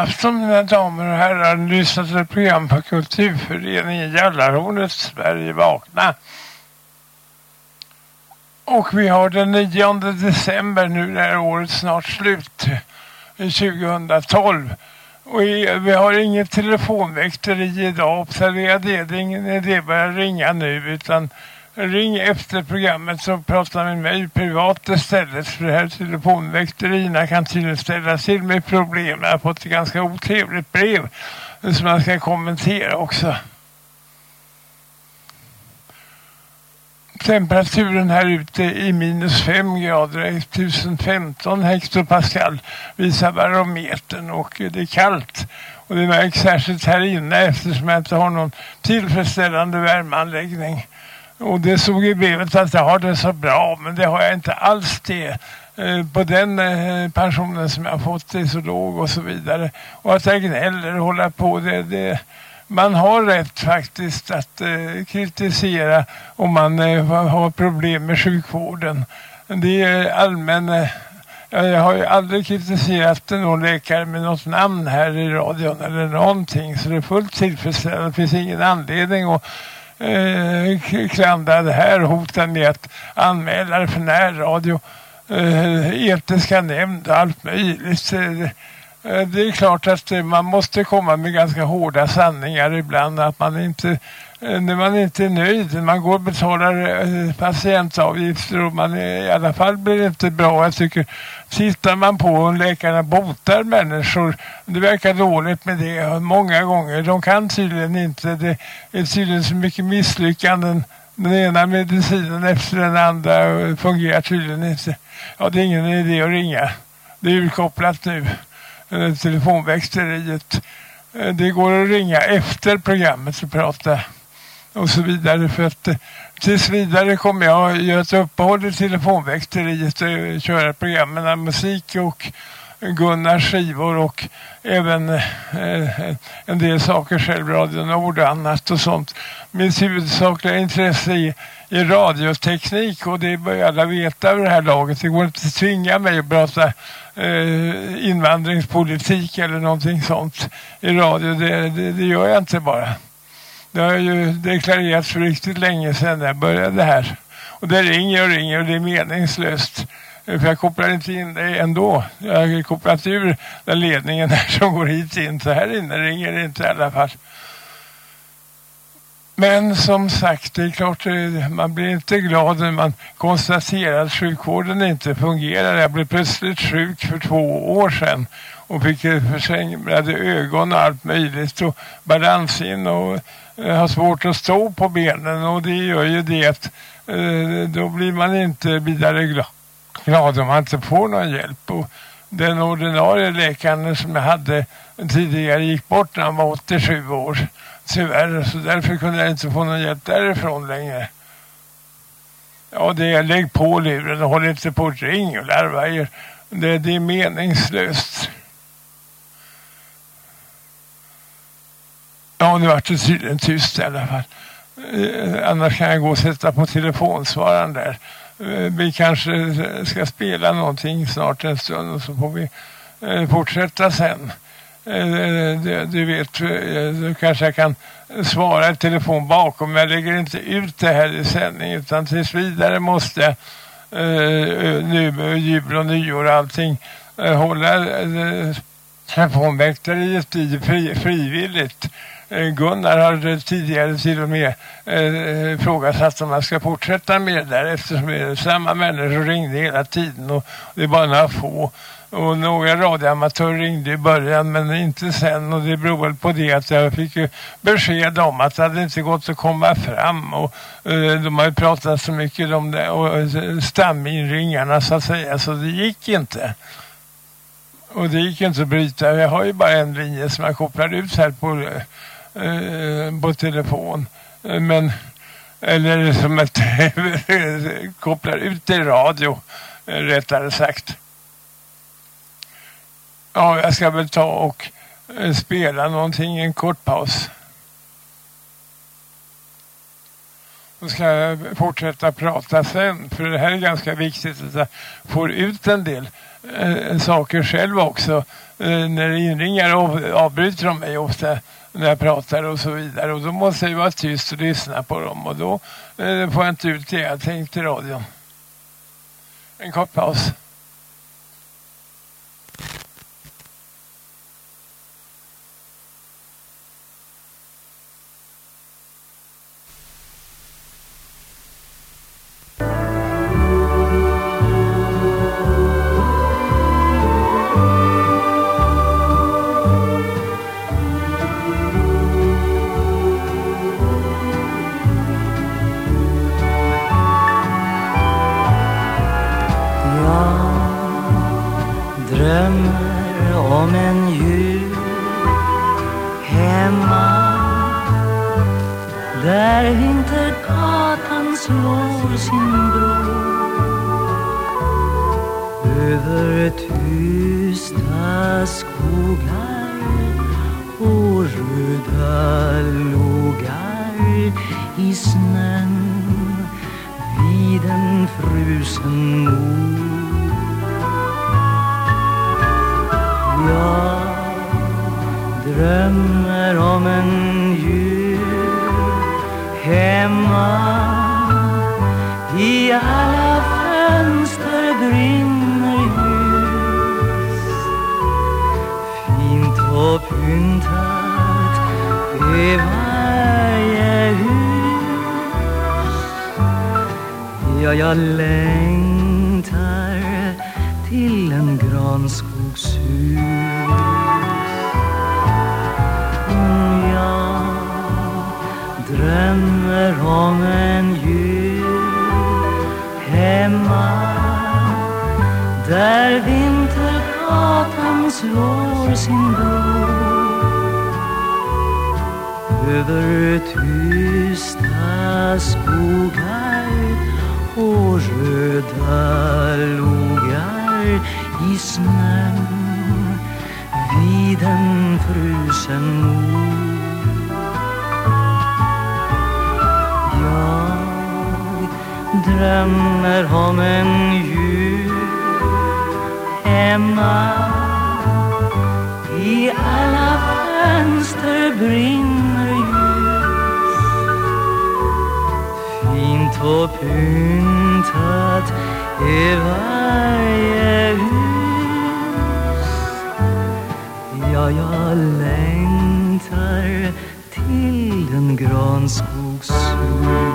God afton mina damer och herrar. Lyssna till ett program på Kulturföreningen Jallarhornet Sverige vakna. Och vi har den 9 december nu när året snart slut. 2012. Och vi har inget telefonväkteri idag. Observera det. Det är ingen idé att börja ringa nu utan ring efter programmet så prata med mig privat istället för det här telefonväkterierna kan tydligen ställa till med problem. Jag har fått ett ganska otrevligt brev som jag ska kommentera också. Temperaturen här ute i minus 5 grader, 1015 hektopascal visar barometern och det är kallt. Och det märks särskilt här inne eftersom jag inte har någon tillfredsställande värmeanläggning. Och det såg i brevet att jag har det så bra men det har jag inte alls det. Eh, på den eh, pensionen som jag har fått är så låg och så vidare. Och att jag gnäller och håller på det, det man har rätt faktiskt att eh, kritisera om man eh, har problem med sjukvården. Det är allmän... Eh, jag har ju aldrig kritiserat någon läkare med något namn här i radion eller någonting så det är fullt tillfredsställande. Det finns ingen anledning att eh, klandra det här hotet med att anmäla det för närradio, eh, etiska nämnd och allt möjligt. Eh, eh, det är klart att man måste komma med ganska hårda sanningar ibland att man inte Eh, när man inte är nöjd, man går och betalar eh, patientavgifter och man är, i alla fall blir det inte bra. Jag tycker, tittar man på om läkarna botar människor, det verkar dåligt med det många gånger. De kan tydligen inte, det är tydligen så mycket misslyckanden. Den ena medicinen efter den andra eh, fungerar tydligen inte. Ja, det är ingen idé att ringa. Det är urkopplat nu. Telefonväxteriet. Det går att ringa efter programmet och prata och så vidare för att eh, tills vidare kommer jag göra ett uppehåll i telefonväxteriet och köra programmen med musik och Gunnars skivor och även eh, en del saker själv, Radio Nord och annat och sånt. Mitt huvudsakliga intresse är, är radioteknik och det bör alla veta över det här laget. Det går inte att tvinga mig att prata eh, invandringspolitik eller någonting sånt i radio. Det, det, det, gör jag inte bara. Det har ju deklarerats för riktigt länge sedan jag började här. Och det ringer och ringer och det är meningslöst. För jag kopplar inte in det ändå. Jag har kopplat ur den ledningen här som går hit in. Så här inne ringer det inte i alla fall. Men som sagt, det är klart eh, man blir inte glad när man konstaterar att sjukvården inte fungerar. Jag blev plötsligt sjuk för två år sedan och fick försämrade ögon och allt möjligt och balansin och har svårt att stå på benen och det gör ju det att eh, då blir man inte vidare glad, glad om man inte får någon hjälp och den ordinarie läkaren som jag hade tidigare gick bort när han var 87 år tyvärr så därför kunde jag inte få någon hjälp därifrån längre. Ja, det är lägg på luren och håll inte på att ring och larva er. Det, det är meningslöst. Ja, nu vart det tydligen tyst i alla fall. Eh, annars kan jag gå och sätta på telefonsvararen där. Eh, vi kanske ska spela någonting snart en stund och så får vi eh, fortsätta sen. Du vet, du kanske jag kan svara i telefon bakom. Men jag lägger inte ut det här i sändning utan tills vidare måste jag nu med jul och nyår och allting hålla telefonväkteriet i frivilligt. Eh, Gunnar har tidigare till och med eh, frågat om man ska fortsätta med det där eftersom det är samma människor ringde hela tiden och det är bara några få och några radioamatörer ringde i början men inte sen och det beror väl på det att jag fick ju besked om att det hade inte gått att komma fram och eh, de har ju pratat så mycket om det och eh, staminringarna så att säga så det gick inte. Och det gick inte att bryta. Jag har ju bara en linje som jag kopplar ut här på, eh, Eh, på telefon. Eh, men eller som ett kopplar ut i radio eh, rättare sagt. Ja, jag ska väl ta och spela någonting, en kort paus. Då ska jag fortsätta prata sen. För det här är ganska viktigt att jag får ut en del eh, saker själv också. Eh, när inringar av, avbryter de mig ofta när jag pratar och så vidare. Och då måste jag vara tyst och lyssna på dem. Och då eh, får jag inte ut det jag tänkte i radion. En kort paus. känner honom djupt hemma I alla fönster brinner ljus. Fint och pyntat i varje hus. Ja, jag längtar till en granskogsflod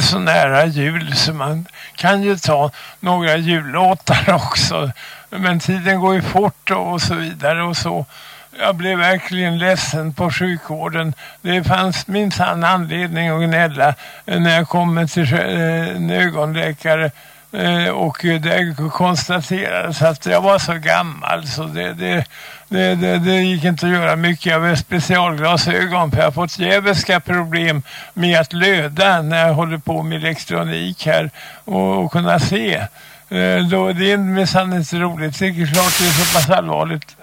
så nära jul så man kan ju ta några jullåtar också. Men tiden går ju fort och så vidare och så. Jag blev verkligen ledsen på sjukvården. Det fanns minsann anledning att gnälla när jag kom till eh, en ögonläkare Eh, och det konstaterades att jag var så gammal så det, det, det, det, det gick inte att göra mycket. Jag var specialglasögon för jag har fått djävulska problem med att löda när jag håller på med elektronik här och, och kunna se. Eh, då, det är minsann inte roligt. Det är klart det är så pass allvarligt.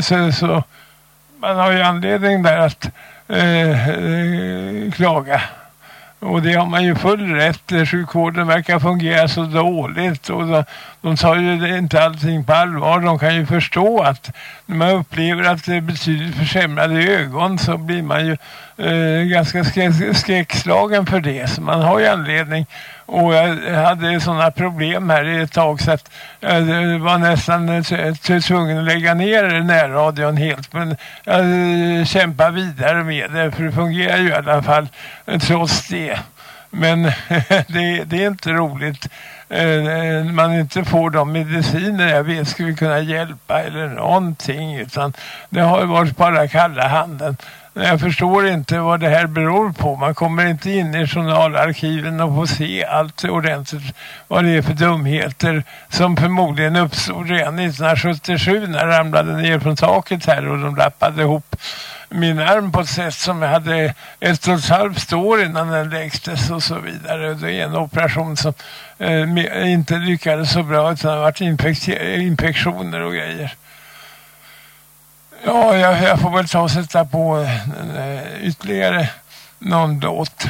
Så, så man har ju anledning där att eh, eh klaga. Och det har man ju full rätt. Sjukvården verkar fungera så dåligt och de, de tar ju inte allting på allvar. De kan ju förstå att när man upplever att det betyder försämrade ögon så blir man ju eh, ganska skräckslagen för det. Så man har ju anledning och jag hade sådana problem här i ett tag så att eh, jag var nästan eh, tvungen att lägga ner närradion helt. Men eh, jag kämpar vidare med det för det fungerar ju i alla fall trots det. Men det, det är inte roligt man inte får de mediciner jag vet skulle kunna hjälpa eller någonting utan det har varit bara kalla handen jag förstår inte vad det här beror på. Man kommer inte in i journalarkiven och får se allt ordentligt vad det är för dumheter som förmodligen uppstod redan 1977 när jag ramlade ner från taket här och de lappade ihop min arm på ett sätt som jag hade ett och ett halvt år innan den läktes och så vidare. Det är en operation som eh, inte lyckades så bra utan det har varit infektioner och grejer. Ja, jag, jag, får väl ta och sätta på eh, ytterligare någon låt.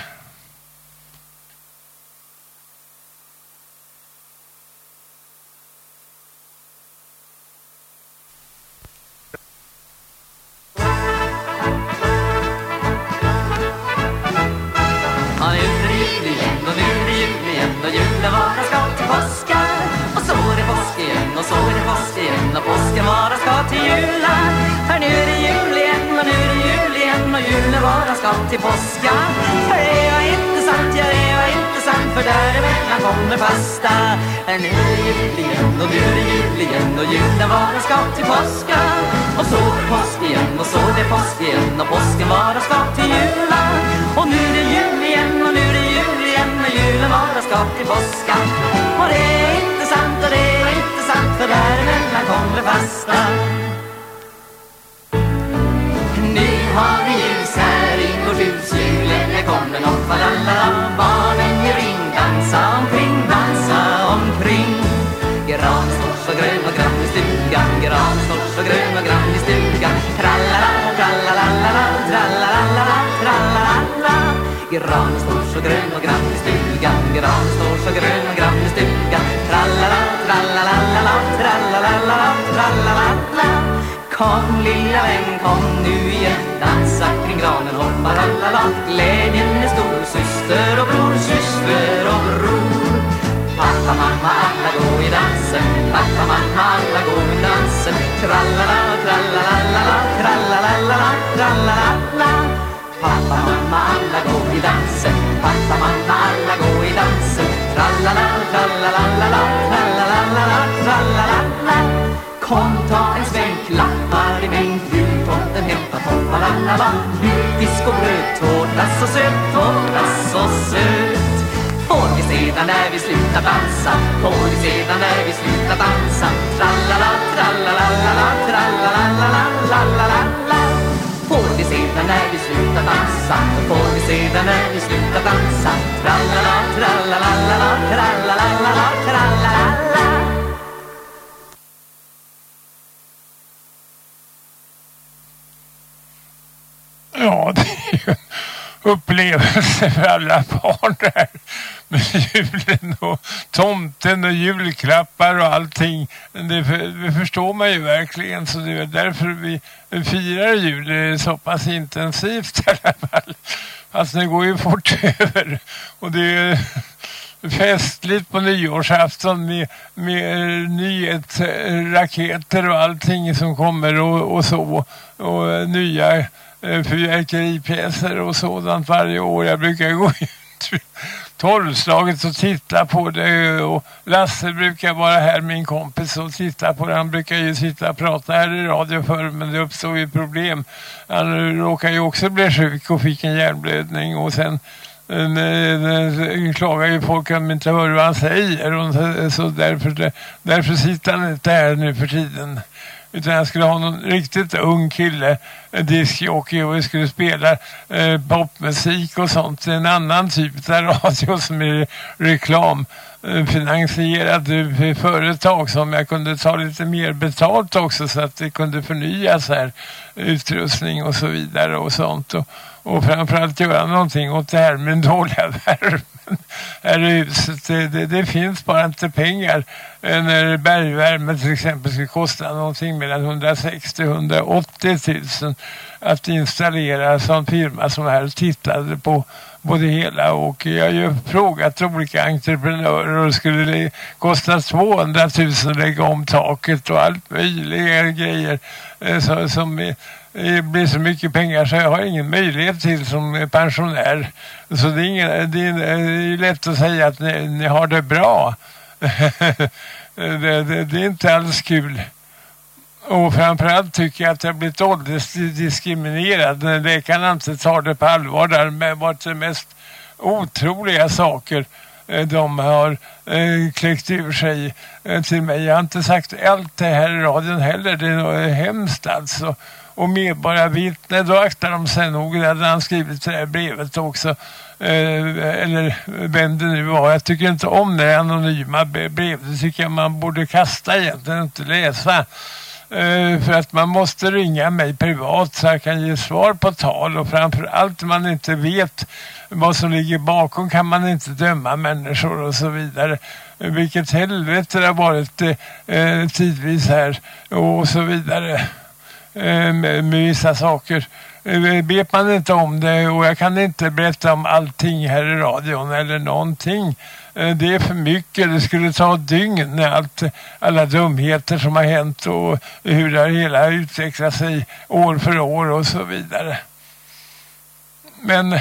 Julklappar och allting. Det, det förstår man ju verkligen så det är därför vi firar jul så pass intensivt i alla fall. Alltså det går ju fort över och det är festligt på nyårsafton med, med nyhetsraketer och allting som kommer och, och så och nya eh, fyrverkeripjäser och sådant varje år. Jag brukar gå ut tolvslaget och titta på det och Lasse brukar vara här, min kompis, och titta på det. Han brukar ju sitta och prata här i radio förr men det uppstod ju problem. Han råkade ju också bli sjuk och fick en hjärnblödning och sen eh, klagar ju folk om inte hör vad han säger och så därför, därför sitter han inte här nu för tiden. Utan jag skulle ha någon riktigt ung kille, eh, diskjockey och vi skulle spela eh, popmusik och sånt. En annan typ av radio som är reklam eh, finansierad företag som jag kunde ta lite mer betalt också så att det kunde förnyas här utrustning och så vidare och sånt och, och framförallt göra någonting åt det här med dåliga värme här i huset. Det, det, det, finns bara inte pengar eh, när bergvärme till exempel ska kosta någonting mellan 160 180 000 att installera som firma som här tittade på på det hela och jag har ju frågat olika entreprenörer och skulle det kosta 200 000 att lägga om taket och allt möjliga grejer eh, så, som Eh, det blir så mycket pengar så jag har ingen möjlighet till som pensionär. Så det är, ingen, det är lätt att säga att ni, ni har det bra. det, det, det, är inte alls kul. Och framförallt tycker jag att jag har blivit åldersdiskriminerad. Läkarna inte tar det på allvar Det har varit de mest otroliga saker eh, de har eh, kläckt ur sig till mig. Jag har inte sagt allt det här i radion heller. Det är hemskt alltså. Och medborgarvittne, då aktar de sig nog. Det hade han skrivit det här brevet också. Eh, eller vem det nu var. Jag tycker inte om det anonyma brevet. Det tycker jag man borde kasta egentligen, inte läsa. Eh, för att man måste ringa mig privat så jag kan ge svar på tal och framförallt om man inte vet vad som ligger bakom kan man inte döma människor och så vidare. Vilket helvete det har varit eh, eh tidvis här och så vidare Eh, med, med vissa saker. Eh, vet man inte om det och jag kan inte berätta om allting här i radion eller någonting. Eh, det är för mycket. Det skulle ta dygn allt, alla dumheter som har hänt och hur det hela utvecklar sig år för år och så vidare. Men eh,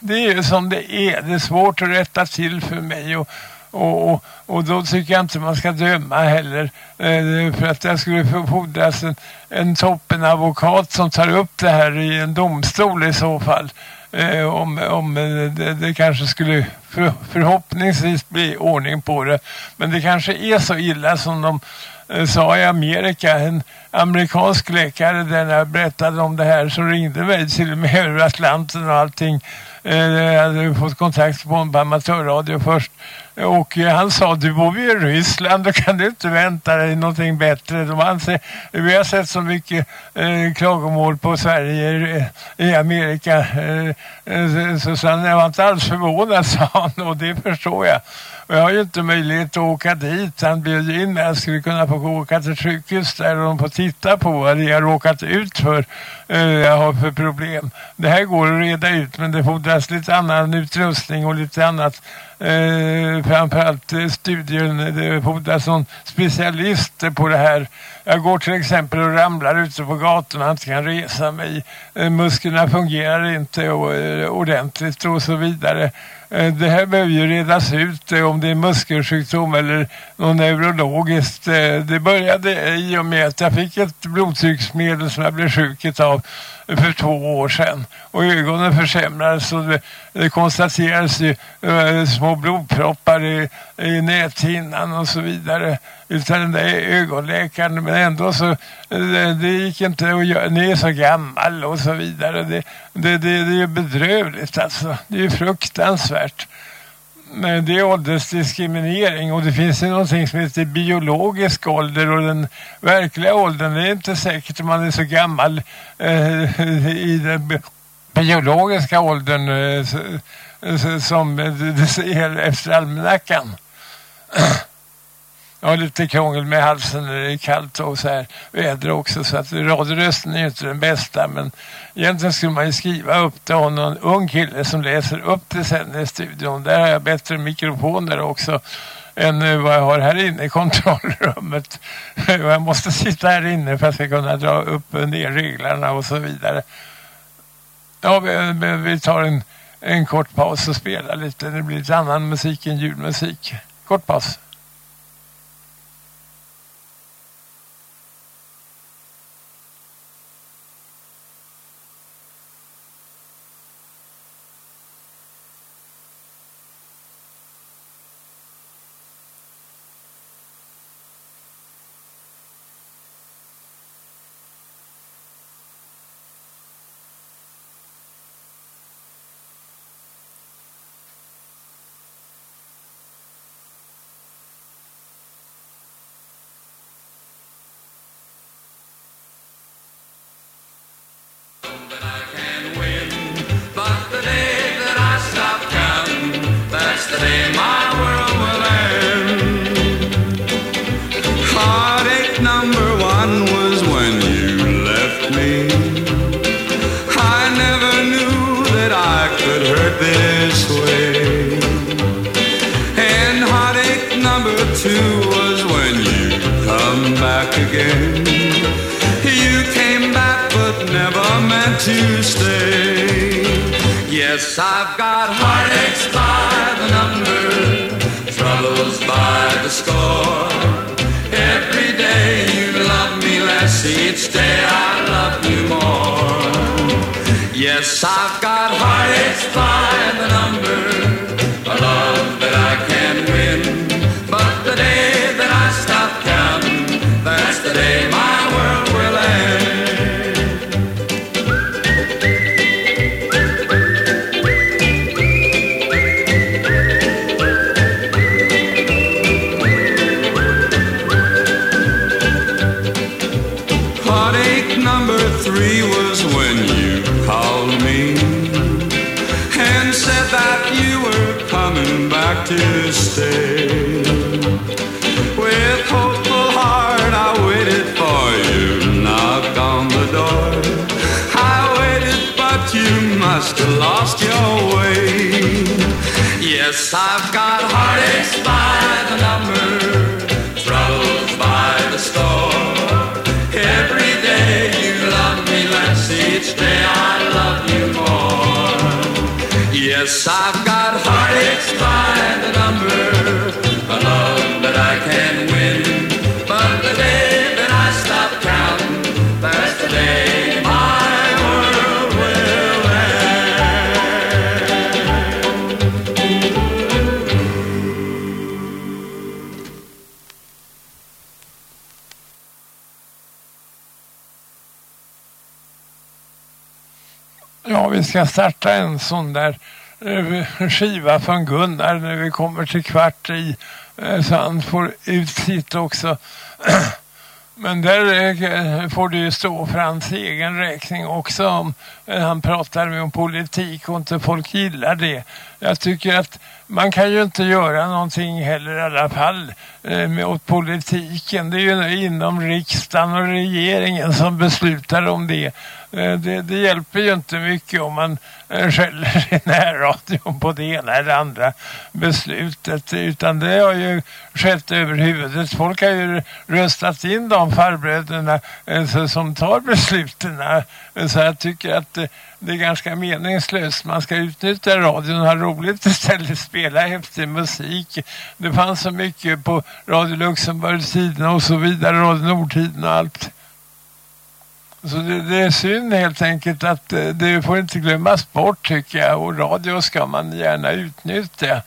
det är ju som det är. Det är svårt att rätta till för mig och, och, och, och då tycker jag inte man ska döma heller. Eh, för att det skulle fordras en, en toppenadvokat som tar upp det här i en domstol i så fall. Eh, om om eh, det, det kanske skulle för, förhoppningsvis bli ordning på det. Men det kanske är så illa som de eh, sa i Amerika. En amerikansk läkare där jag berättade om det här så ringde mig till och med över Atlanten och allting. Eh, jag hade fått kontakt på en amatörradio först. Och eh, han sa, du bor ju i Ryssland, då kan du inte vänta dig någonting bättre. De anser, alltså, vi har sett så mycket eh, klagomål på Sverige i, i Amerika. Eh, eh så, så han var inte alls förvånad, sa han, och det förstår jag. Och jag har ju inte möjlighet att åka dit. Han bjöd in mig. jag skulle kunna få åka till sjukhus där och de får titta på vad jag har råkat ut för. Eh, jag har för problem. Det här går att reda ut men det fordras lite annan utrustning och lite annat eh, framförallt eh, studier. det fordras någon specialist på det här. Jag går till exempel och ramlar ute på gatorna inte kan resa mig. Eh, musklerna fungerar inte eh, ordentligt och så vidare. Eh, det här behöver ju redas ut om det är muskelsjukdom eller något neurologiskt. Det började i och med att jag fick ett blodtrycksmedel som jag blev sjuk av för två år sedan. Och ögonen försämrades och det, det konstaterades ju små blodproppar i, i näthinnan och så vidare. Utan den där ögonläkaren. Men ändå så det, det gick inte att göra. Ni är så gammal och så vidare. Det, det, det, det är bedrövligt alltså. Det är fruktansvärt det är åldersdiskriminering och det finns ju någonting som heter biologisk ålder och den verkliga åldern det är inte säkert om man är så gammal eh, i den biologiska åldern eh, som det säger efter almanackan. Jag har lite krångel med halsen när det är kallt och så här väder också så att radiorösten är ju inte den bästa men egentligen skulle man ju skriva upp det och någon ung kille som läser upp det sen i studion. Där har jag bättre mikrofoner också än eh, vad jag har här inne i kontrollrummet. Jag måste sitta här inne för att jag ska kunna dra upp och ner reglerna och så vidare. Ja, vi, eh, vi tar en, en kort paus och spelar lite. Det blir lite annan musik än julmusik. Kort paus. Yes, I've got heartaches by the number, troubles by the score. Every day you love me less, each day I love you more. Yes, I've got heartaches by the number. Lost your way. Yes, I've got heartaches by the number, troubles by the score. Every day you love me less, each day I love you more. Yes, I've Ja, vi ska starta en sån där eh, skiva från Gunnar när vi kommer till kvart i eh, så han får ut sitt också. Men där eh, får det ju stå för hans egen räkning också om han pratar med om politik och inte folk gillar det. Jag tycker att man kan ju inte göra någonting heller i alla fall eh, med åt politiken. Det är ju inom riksdagen och regeringen som beslutar om det. Eh, Det, det hjälper ju inte mycket om man eh, skäller i närradion på det ena eller andra beslutet utan det har ju skett över huvudet. Folk har ju röstat in de farbröderna eh, som tar besluten. Eh, så jag tycker att eh, det är ganska meningslöst. Man ska utnyttja radion och ha roligt istället, spela häftig musik. Det fanns så mycket på Radio Luxemburg-tiden och så vidare, Radio Nordtiden och allt. Så det, det är synd helt enkelt att eh, det får inte glömmas bort tycker jag och radio ska man gärna utnyttja.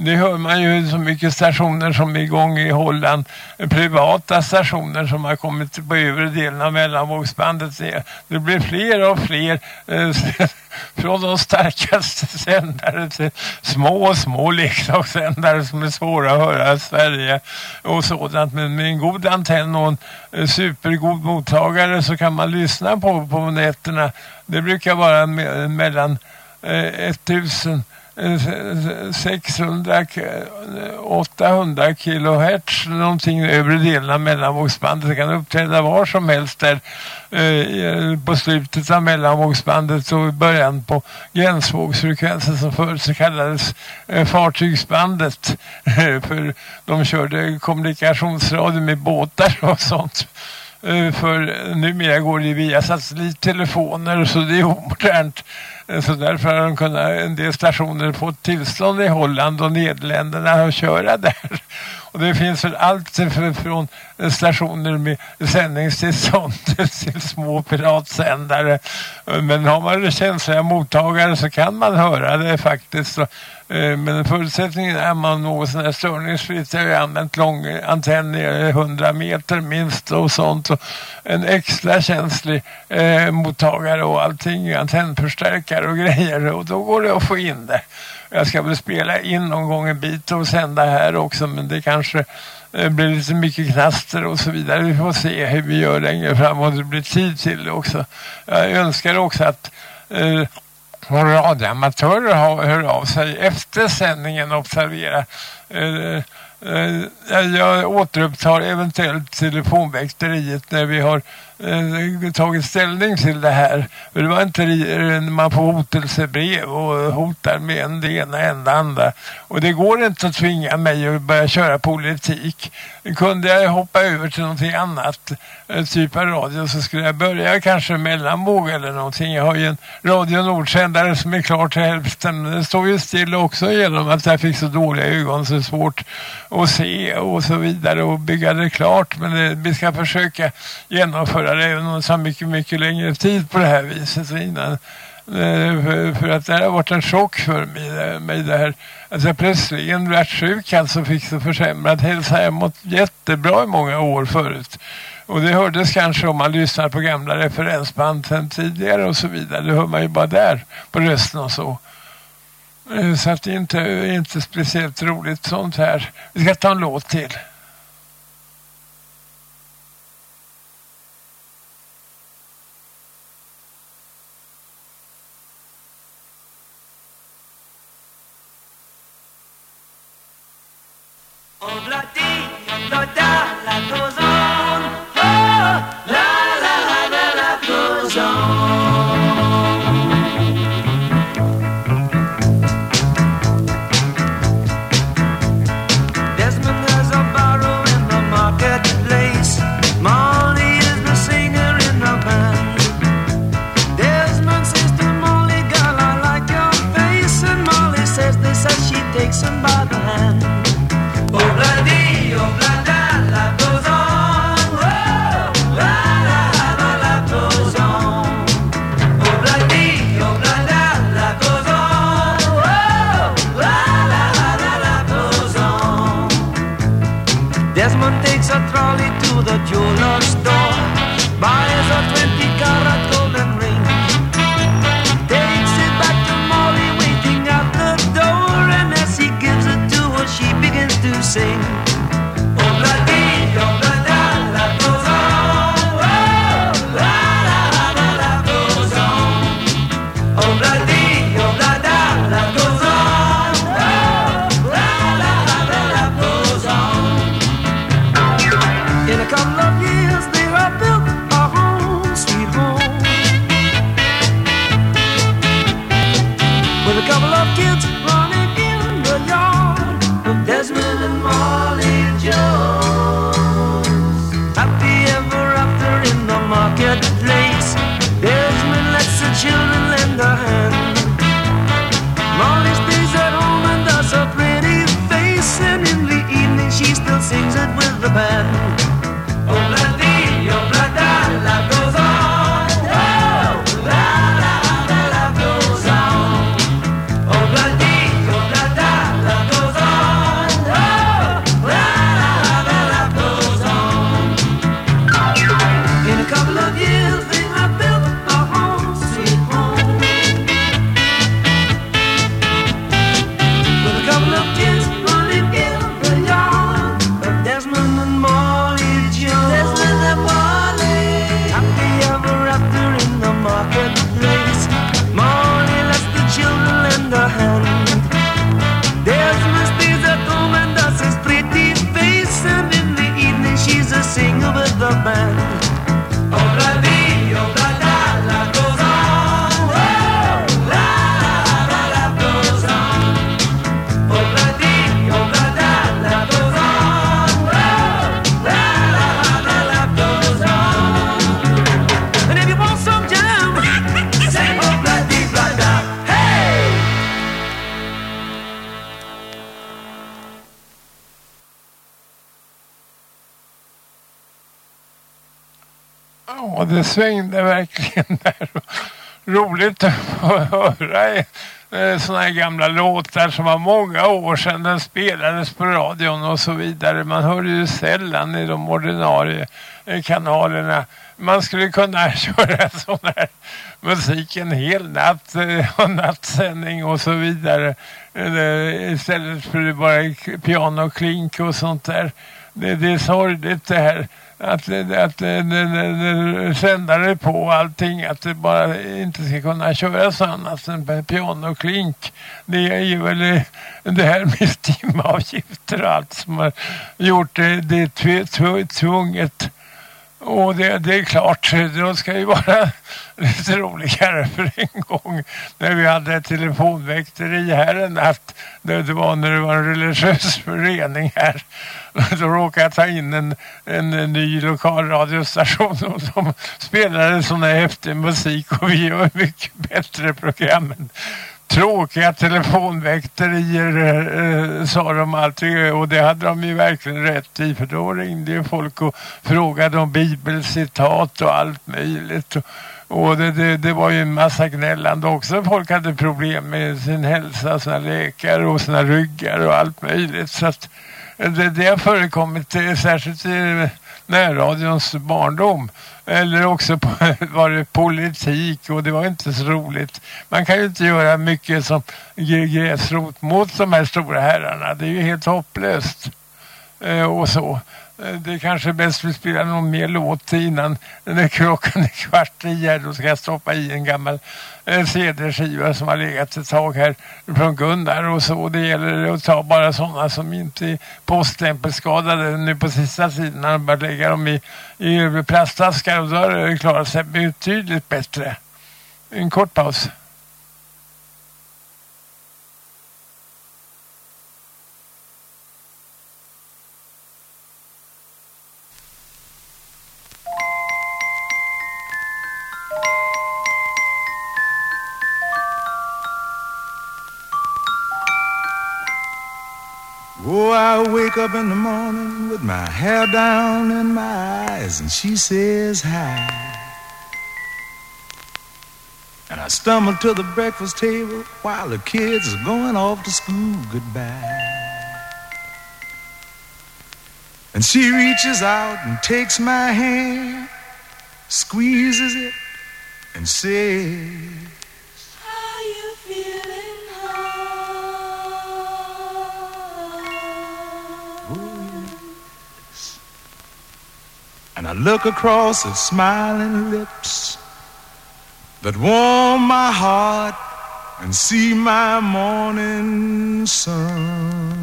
Det hör man ju så mycket stationer som är igång i Holland, privata stationer som har kommit på övre delen av mellanvågsbandet. Det, blir fler och fler eh, från de starkaste sändare till små, små leksakssändare som är svåra att höra i Sverige och sådant. Men med en god antenn och en eh, supergod mottagare så kan man lyssna på på nätterna. Det brukar vara me- mellan eh, 1000 600-800 eh, kilohertz någonting övre delen av mellanvågsbandet. Det kan uppträda var som helst där eh, på slutet av mellanvågsbandet och i början på gränsvågsfrekvensen som förut så kallades eh, fartygsbandet. För de körde kommunikationsradio med båtar och sånt. Eh, för numera går det via satellittelefoner så det är omodernt. Eh, så därför har de kunnat, en del stationer fått tillstånd i Holland och Nederländerna att köra där. Och det finns väl allt från stationer med sändningstillstånd till små piratsändare. Men har man känsliga mottagare så kan man höra det faktiskt. Eh, men förutsättningen är att man något sån här störningsfritt. Jag har ju använt lång antenn i 100 meter minst och sånt. Och en extra känslig eh, mottagare och allting, antennförstärkare och grejer. Och då går det att få in det. Jag ska väl spela in någon gång en bit och sända här också men det kanske eh, blir lite mycket knaster och så vidare. Vi får se hur vi gör längre fram och det blir tid till det också. Jag önskar också att eh, radioamatörer har, hör av sig efter sändningen observera. Eh, eh, eh, jag återupptar eventuellt telefonväkteriet när vi har eh, tagit ställning till det här. För det var inte eh, man får hotelsebrev och eh, hotar med en det ena än det andra. Och det går inte att tvinga mig att börja köra politik. Kunde jag hoppa över till någonting annat, eh, typ av radio, så skulle jag börja kanske mellanvåg eller någonting. Jag har ju en Radio Nordsändare som är klar till hälften. men Den står ju still också genom att jag fick så dåliga ögon så är svårt att se och så vidare och bygga det klart. Men det, vi ska försöka genomföra det även om det tar mycket, mycket längre tid på det här viset innan. Eh, för att det har varit en chock för mig, mig det här. Alltså plötsligen vart sjuk alltså fick så försämrad hälsa. Jag mått jättebra i många år förut. Och det hördes kanske om man lyssnar på gamla referensband sen tidigare och så vidare. Det hör man ju bara där på rösten och så. Eh, så att det är inte, inte speciellt roligt sånt här. Vi ska ta en låt till. the band det verkligen där. Roligt att höra eh, sådana här gamla låtar som var många år sedan den spelades på radion och så vidare. Man hörde ju sällan i de ordinarie eh, kanalerna. Man skulle kunna köra sån här musik en hel natt eh, och nattsändning och så vidare. Istället för bara piano och klink och sånt där. Det, det är sorgligt det här att, att sändare på allting att det bara inte ska kunna köras annat alltså, än pianoklink. Det är ju väl det här med timavgifter och allt som har gjort det, det tvunget och det, det, är klart, då ska ju vara lite roligare för en gång när vi hade telefonväkteri här en natt. Det, det var när det var en religiös förening här. Då råkade jag ta in en, en, en ny lokalradiostation och de spelade sån här häftig musik och vi gör mycket bättre program än tråkiga telefonväkterier eh, sa de alltid. Och det hade de ju verkligen rätt i för då ringde ju folk och frågade om bibelcitat och allt möjligt. Och, och det, det, det, var ju en massa gnällande också. Folk hade problem med sin hälsa, sina läkare och sina ryggar och allt möjligt. Så att det, det har förekommit eh, särskilt i närradions barndom eller också på, var det politik och det var inte så roligt. Man kan ju inte göra mycket som gräsrot mot de här stora herrarna. Det är ju helt hopplöst. Eh, och så. Det det kanske bäst vi spelar någon mer låt innan när klockan är kvart i här. Då ska jag stoppa i en gammal en CD-skiva som har legat ett tag här från Gunnar och så. Det gäller att ta bara sådana som inte är poststämpelskadade nu på sista tiden. Man bara lägga dem i, i plastaskar och då har det klarat sig betydligt bättre. En kort paus. Up in the morning with my hair down in my eyes, and she says hi. And I stumble to the breakfast table while the kids are going off to school goodbye. And she reaches out and takes my hand, squeezes it, and says, And I look across at smiling lips that warm my heart and see my morning sun.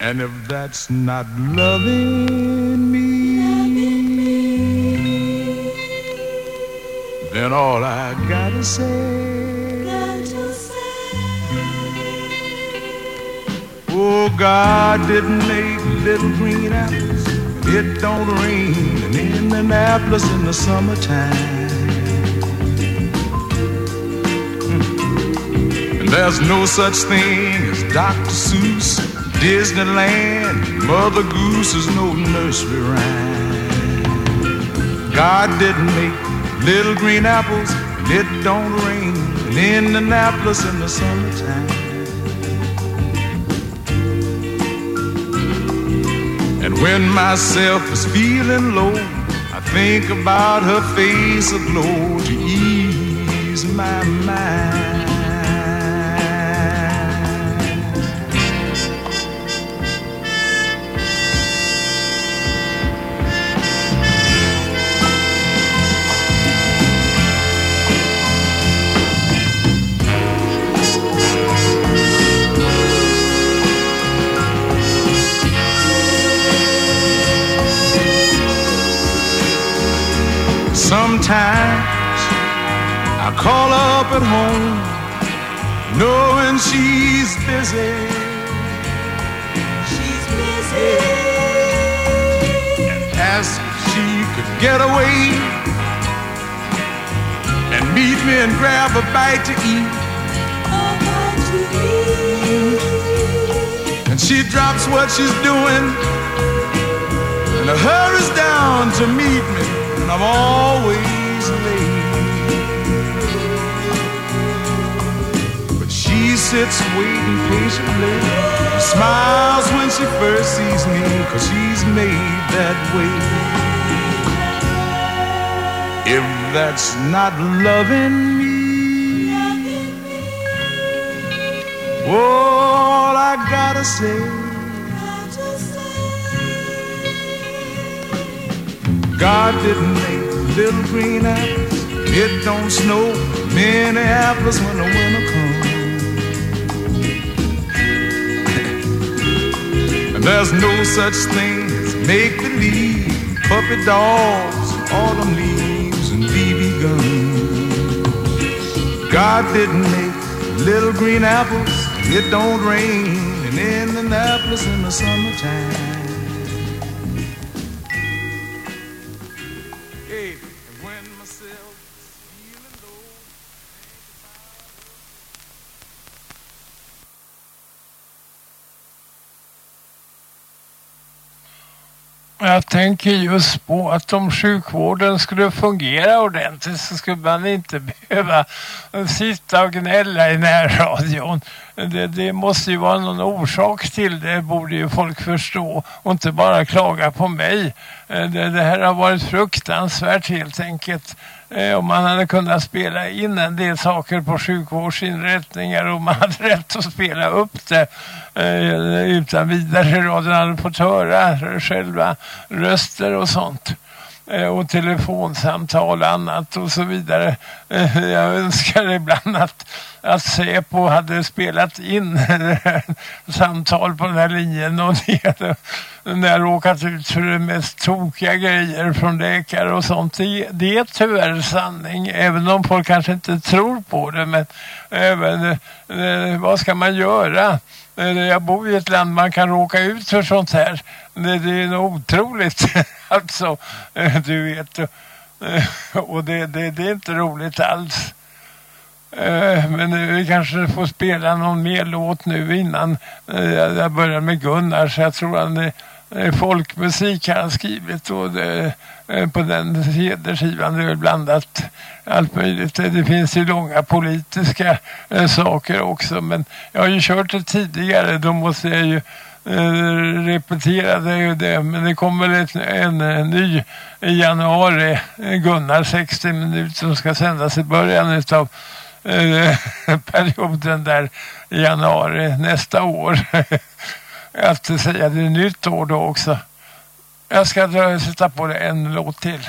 And if that's not loving me, then all I gotta say. Oh, God didn't make little green apples. It don't rain in Indianapolis in the summertime. Hmm. And there's no such thing as Dr. Seuss, Disneyland, Mother Goose is no nursery rhyme. God didn't make little green apples. It don't rain in Indianapolis in the summertime. When myself is feeling low, I think about her face aglow to ease my mind. Sometimes I call up at home, knowing she's busy. She's busy. And ask if she could get away and meet me and grab a bite to eat. And she drops what she's doing and hurries down to meet me, I'm always late. But she sits waiting patiently, smiles when she first sees me, cause she's made that way. If that's not loving me, all I gotta say. God make little green apples. It don't snow in Minneapolis when the winter comes. and there's no such thing as make believe, puppy dogs, autumn leaves, and BB guns. God didn't make little green apples. It don't rain in Indianapolis in the summertime. Jag tänker just på att om sjukvården skulle fungera ordentligt så skulle man inte behöva sitta och gnälla i närradion. Det, det måste ju vara någon orsak till det, borde ju folk förstå. Och inte bara klaga på mig. Eh, det, det här har varit fruktansvärt helt enkelt. Eh, om man hade kunnat spela in en del saker på sjukvårdsinrättningar och man hade rätt att spela upp det eh, utan vidare. Radion hade fått höra själva röster och sånt Eh, och telefonsamtal och annat och så vidare. Eh, jag önskar ibland att, att Säpo hade spelat in samtal på den här linjen och det, när jag råkat ut för det mest tokiga grejer från läkare och sånt. Det, det är tyvärr sanning, även om folk kanske inte tror på det. Men även, eh, vad ska man göra? Jag bor i ett land man kan råka ut för sånt här. Det, det är nog otroligt. alltså, du vet. Eh, och det, det, det är inte roligt alls. Eh, men vi kanske får spela någon mer låt nu innan jag börjar med Gunnar. Så jag tror han är folkmusik har han skrivit och det, på den hederskivan är det blandat allt möjligt. Det finns ju långa politiska saker också men jag har ju kört det tidigare då måste jag ju eh, ju det men det kommer ett, en, en ny i januari eh, Gunnar 60 minuter som ska sändas i början utav eh, perioden där i januari nästa år. att säga det är nytt år då också. Jag ska dra, sätta på det en låt till.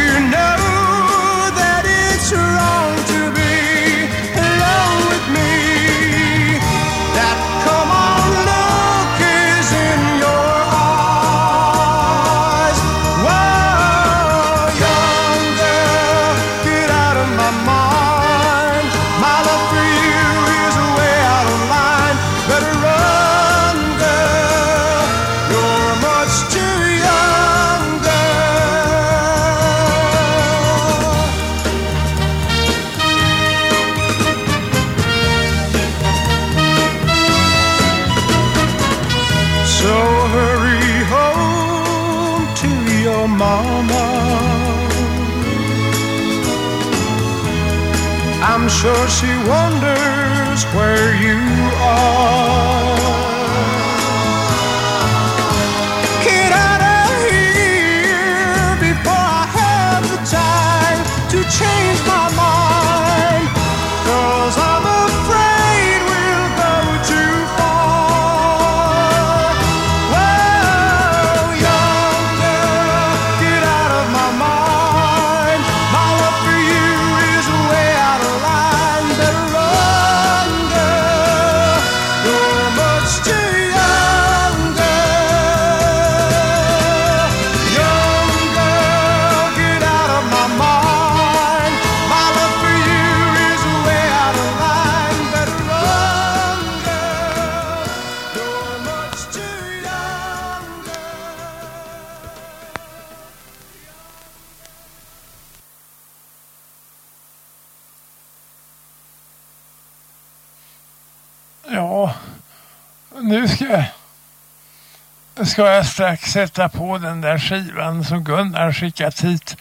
ska jag strax sätta på den där skivan som Gunnar skickat hit.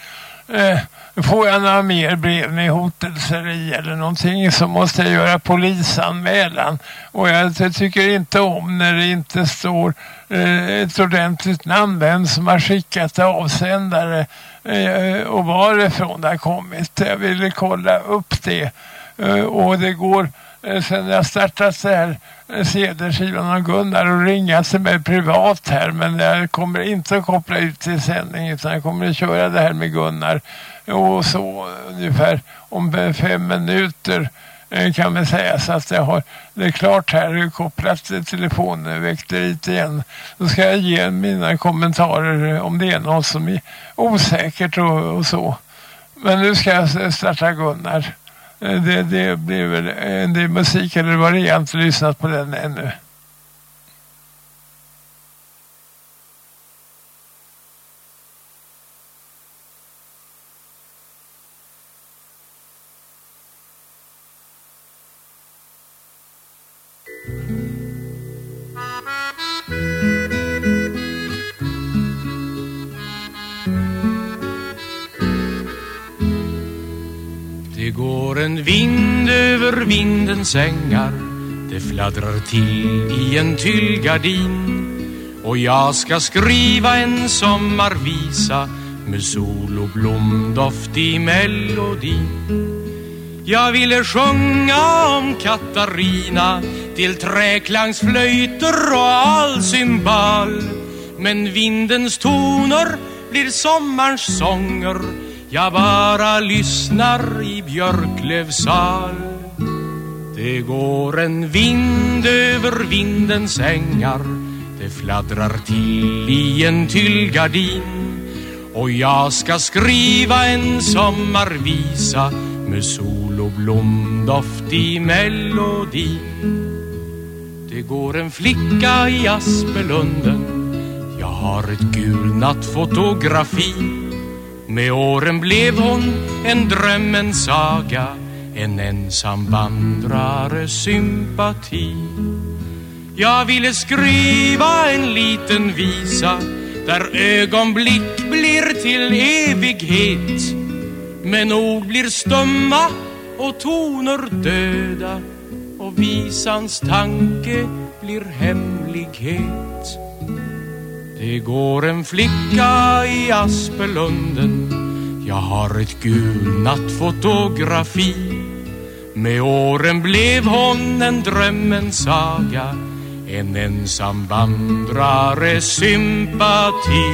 Eh, får jag några mer brev med hotelser i eller någonting så måste jag göra polisanmälan. Och jag tycker inte om när det inte står eh, ett ordentligt namn vem som har skickat avsändare eh, och varifrån det har kommit. Jag ville kolla upp det. Eh, och det går Eh, sen jag startat det här eh, CD-skivan av Gunnar och ringa till mig privat här men jag kommer inte att koppla ut till sändning utan jag kommer att köra det här med Gunnar och så eh, ungefär om fem minuter kan man säga så att jag har det är klart här kopplat till telefonväkteriet igen. Då ska jag ge mina kommentarer om det är något som är osäkert och, och så. Men nu ska jag starta Gunnar. Eh, det, det blir väl eh, en del musik eller vad det är. Jag har inte lyssnat på den ännu. Vindens ängar Det fladdrar till i en tyllgardin. Och jag ska skriva en sommarvisa Med sol och blomdoft i melodin. Jag ville sjunga om Katarina Till träklangsflöjter och all cymbal Men vindens toner blir sommarns sånger jag bara lyssnar i Björklövsal. Det går en vind över vindens ängar. Det fladdrar till i en tyllgardin. Och jag ska skriva en sommarvisa Med sol och blomdoft i melodin. Det går en flicka i Aspelunden. Jag har ett gulnat fotografi. Med åren blev hon en drömmens saga. En ensam vandrare sympati. Jag ville skriva en liten visa Där ögonblick blir till evighet. Men ord blir stumma och toner döda Och visans tanke blir hemlighet. Det går en flicka i Aspelunden. Jag har ett gulnat fotografi. Med åren blev hon en drömmens saga En ensam vandrare sympati.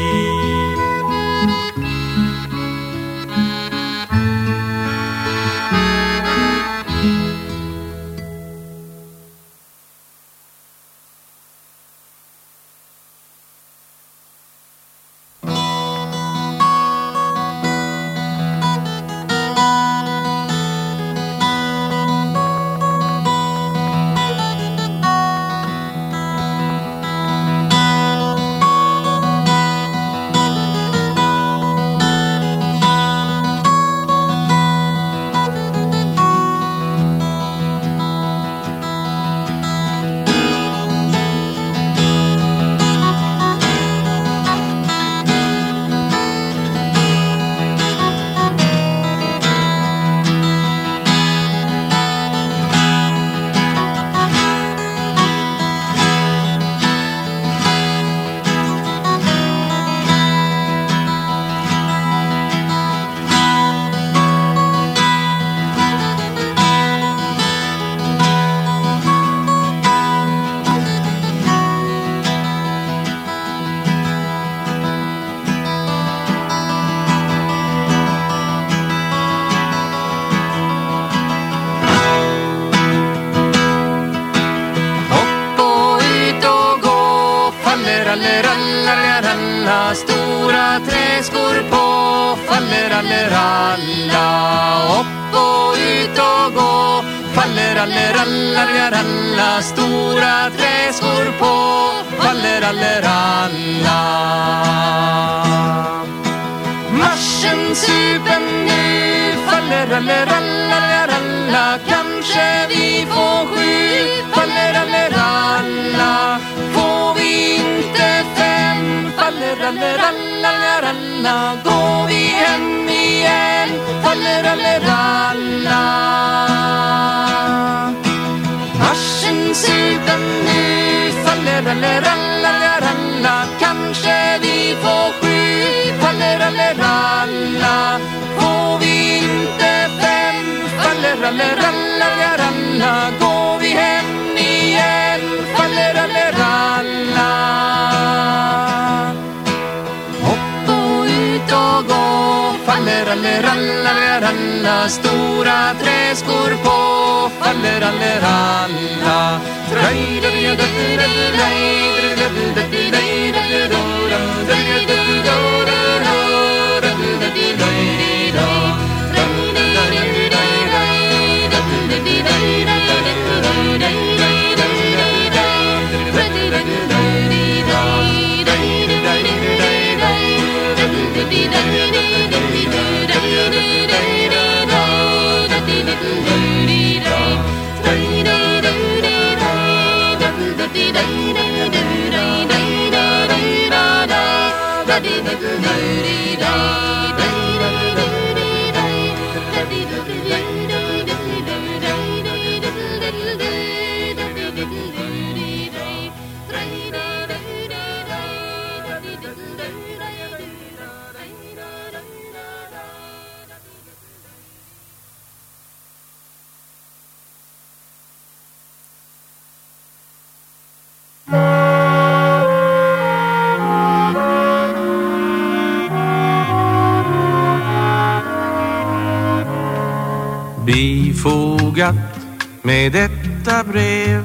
Detta brev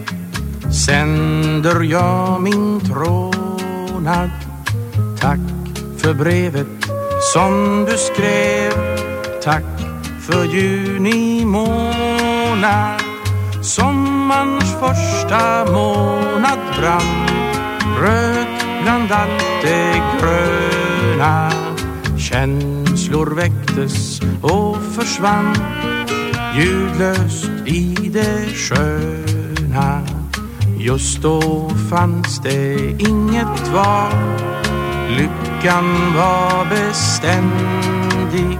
sänder jag min trånad Tack för brevet som du skrev. Tack för juni månad Sommarns första månad brann. Rök bland allt det gröna. Känslor väcktes och försvann ljudlöst i det sköna. Just då fanns det inget val. Lyckan var beständig.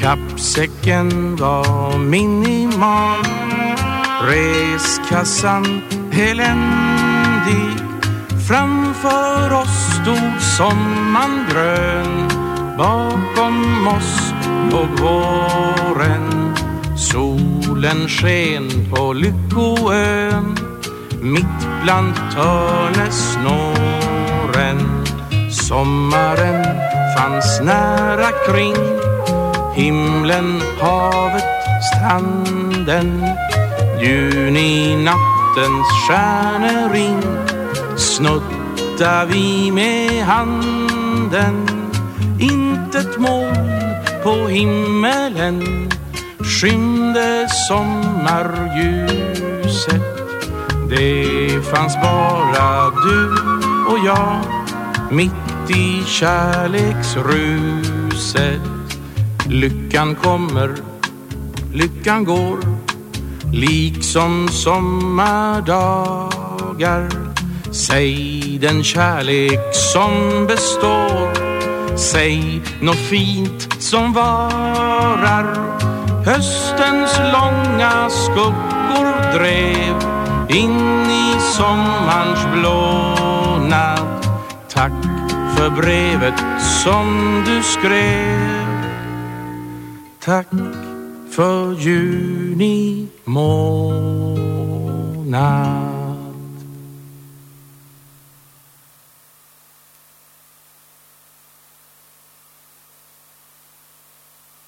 Kappsäcken var minimal. Reskassan eländig. Framför oss stod sommaren grön. Bakom oss låg våren. Solen sken på Lyckoön Mitt bland törnesnåren. Sommaren fanns nära kring Himlen, havet, stranden. Juninattens stjärnering Snutta vi med handen. Intet moln på himmelen skymde sommarljuset. Det fanns bara du och jag mitt i kärleksruset. Lyckan kommer, lyckan går liksom sommardagar. Säg den kärlek som består. Säg något fint som varar. Höstens långa skuggor drev in i sommarns blånad Tack för brevet som du skrev. Tack för juni månad.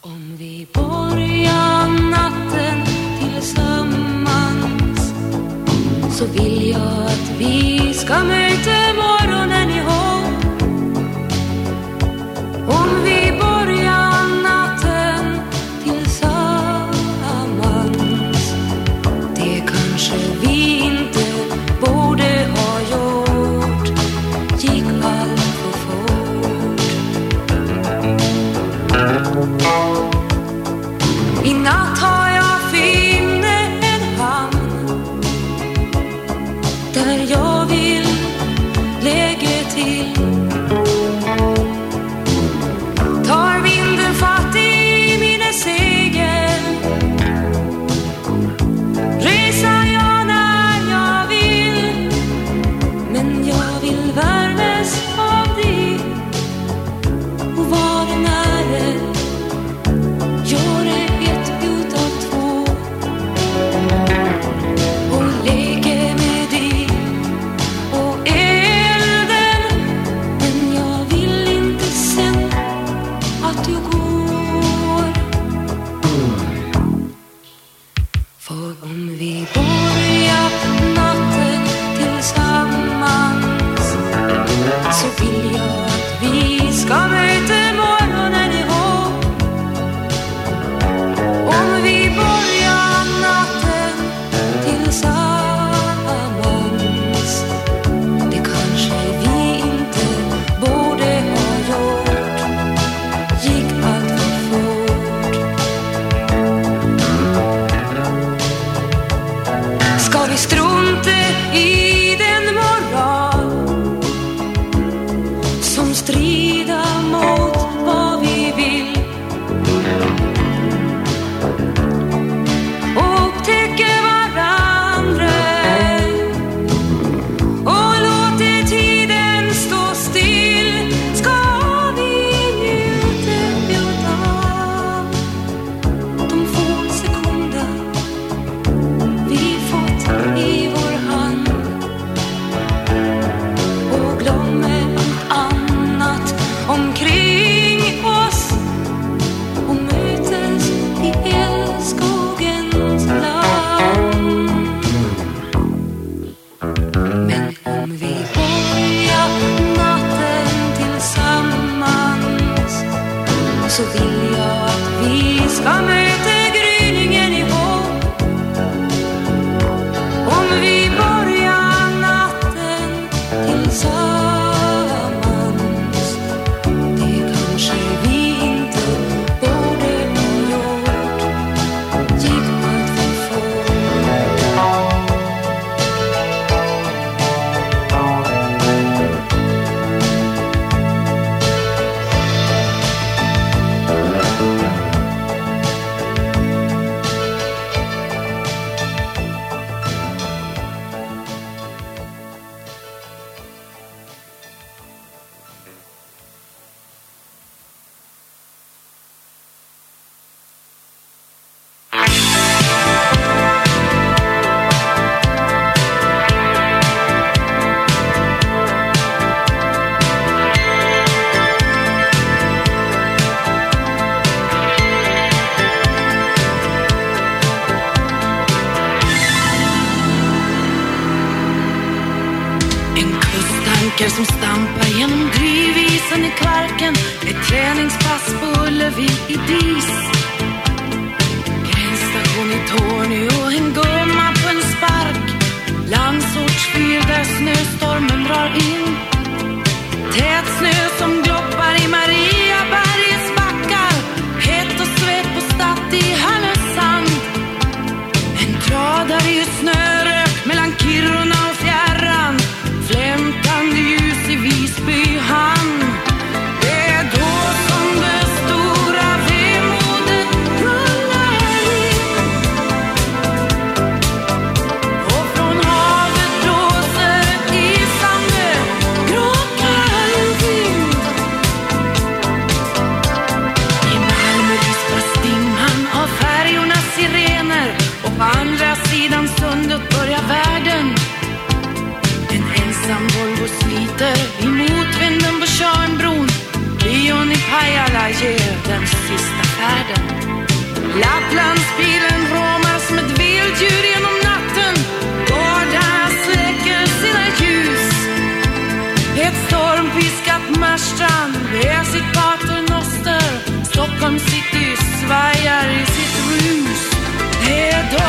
Om vi börjar så vill jag att vi ska möta morgonen ensam Volvo sliter i motvinden på Tjörnbron. Bion i Pajala ger den sista färden. Lapplandsbilen råmar som ett vilddjur genom natten. Gårdar släcker sina ljus. Ett stormpiskat Marstrand med sitt paternoster. Stockholm city svajar i sitt rus. Det är då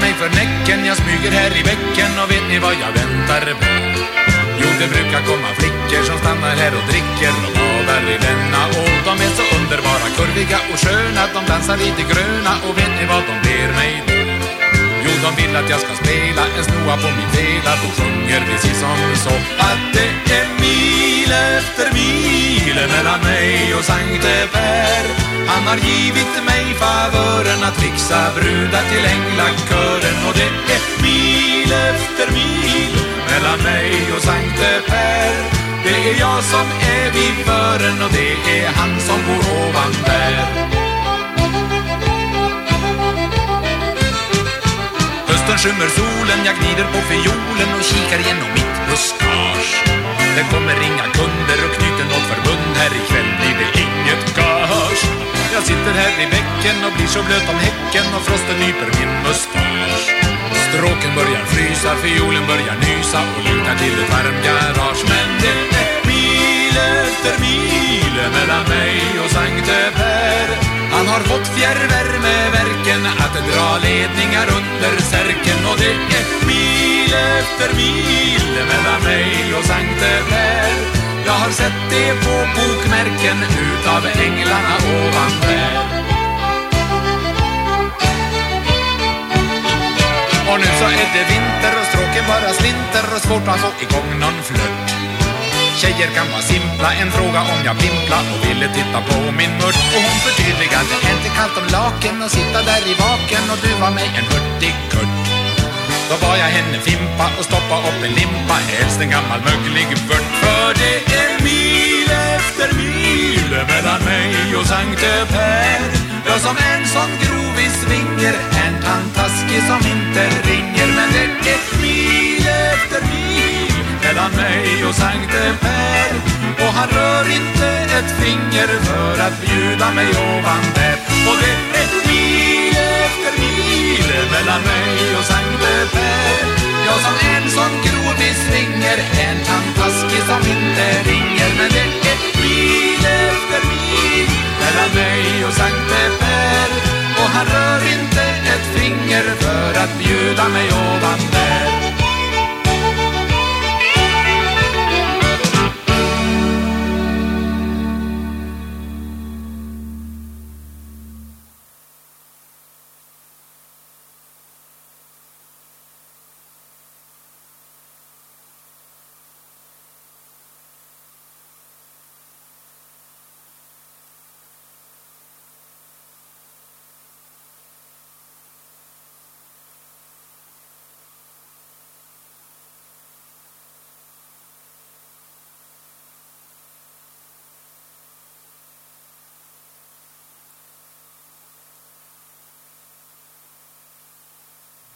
för näcken Jag smyger här i bäcken och vet ni vad jag väntar på? Jo, det brukar komma flickor som stannar här och dricker och badar i denna å De är så underbara, kurviga och sköna De dansar lite gröna och vet ni vad de ber mig då? Jo, de vill att jag ska spela en snoa på min fela Då sjunger vi som så. Att det är mil efter mil mellan mig och Sankte Per. Han har givit mig favören att fixa brudar till änglakören Och det är mil efter mil mellan mig och Sankte Per. Det är jag som är vid fören och det är han som bor ovan där Hösten skymmer solen, jag gnider på fiolen och kikar genom mitt buskage. Det kommer inga kunder och knyter något förbund, här ikväll blir det inget gage. Jag sitter här i bäcken och blir så blöt om häcken och frosten nyper min mustasch. Stråken börjar frysa, fiolen börjar nysa och lutar till ett varmt garage. Men det är mil efter mil mellan mig och Sankte Per. Han har fått fjärrvärmeverken att dra ledningar under särken och det är mil efter mil mellan mig och Sankte Per. Jag har sett det på bokmärken utav änglarna ovan där. Och nu så är det vinter och stråken bara slinter och svårt att få igång någon flört. Tjejer kan vara simpla, en fråga om jag pimpla och ville titta på min mört. Och hon förtydligade, är inte kallt om laken och sitta där i vaken och du var mig en hurtig kurt. Då var jag henne fimpa och stoppa upp en limpa, helst en gammal möglig vört. För det är mil efter mil mellan mig och Sankte Per. Jag som en sån grovis ringer, en tant taskig som inte ringer. Men det är mil efter mil mellan mig och Sankte Per. Och han rör inte ett finger för att bjuda mig ovan där. Och det är mil efter mil mellan mig och Sankte Per. Jag som en sån grovis ringer, en fantastisk som inte ringer. Men det är mil efter mil mellan mig och Sankte Per. Och han rör inte ett finger för att bjuda mig ovan där.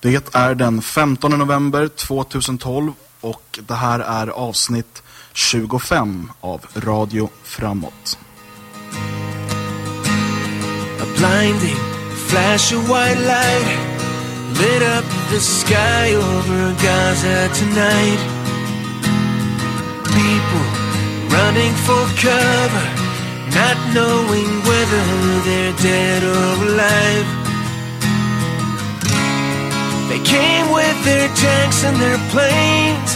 Det är den 15 november 2012 och det här är avsnitt 25 av Radio Framåt. A blinding flash of white light lit up the sky over Gaza tonight. People running for cover, not knowing whether they're dead or alive. They came with their tanks and their planes,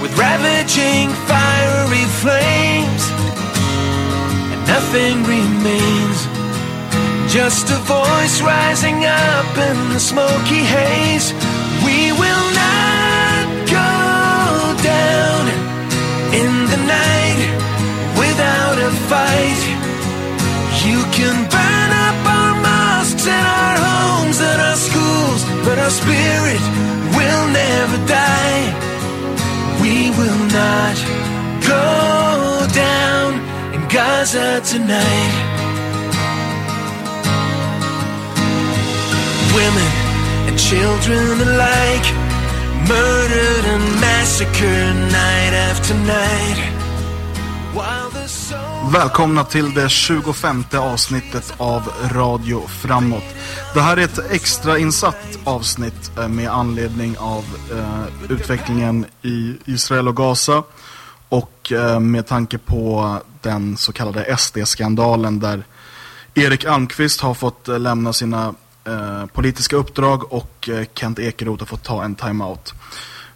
with ravaging fiery flames, and nothing remains. Just a voice rising up in the smoky haze. We will not go down in the night without a fight. You can burn but our spirit will never die. We will not go down in Gaza tonight. women and children alike murdered and massacred night after night. Välkomna till det 25 avsnittet av Radio Framåt. Det här är ett extra insatt avsnitt eh, med anledning av eh, utvecklingen i Israel och Gaza och eh, med tanke på den så kallade SD-skandalen där Erik Almqvist har fått eh, lämna sina eh, politiska uppdrag och eh, Kent Ekeroth har fått ta en timeout.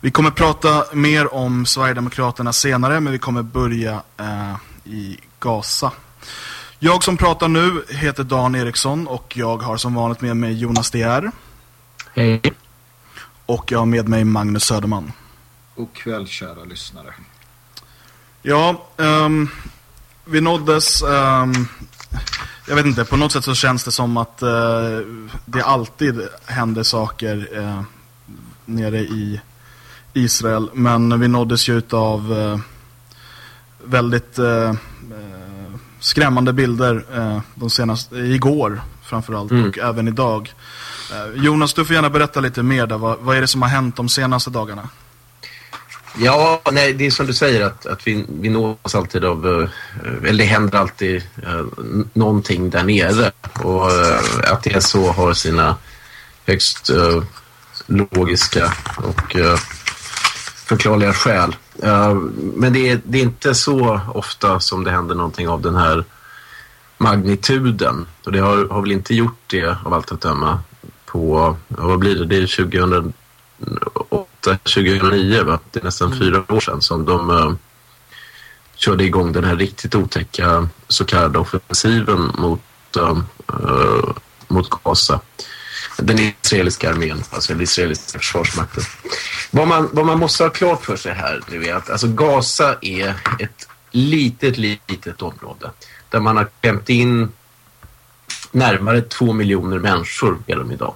Vi kommer prata mer om Sverigedemokraterna senare men vi kommer börja eh, i Gaza. Jag som pratar nu heter Dan Eriksson och jag har som vanligt med mig Jonas DR. Hej. Och jag har med mig Magnus Söderman. God kväll kära lyssnare. Ja, ehm, vi nåddes, ehm, jag vet inte, på något sätt så känns det som att eh, det alltid händer saker eh, nere i Israel. Men vi nåddes ju av väldigt eh, eh, skrämmande bilder eh, de senaste, igår framförallt Mm. och även idag. Eh, Jonas, du får gärna berätta lite mer där. Vad, vad är det som har hänt de senaste dagarna? Ja, nej, det är som du säger att, att vi, vi nås alltid av, eh, eller det händer alltid eh, någonting där nere. Och att det är så har sina högst eh, logiska och förklarliga skäl. Eh, men det är, det är inte så ofta som det händer någonting av den här magnituden. Och det har, har väl inte gjort det av allt att döma på, vad blir det, det är 2008, 2009 va? Det är nästan fyra år sedan som de eh, körde igång den här riktigt otäcka så kallade offensiven mot, eh, mot Gaza. Den israeliska armén, alltså den israeliska försvarsmakten. Vad man, vad man måste ha klart för sig här nu är att alltså Gaza är ett litet, litet område där man har klämt in närmare två miljoner människor är de idag.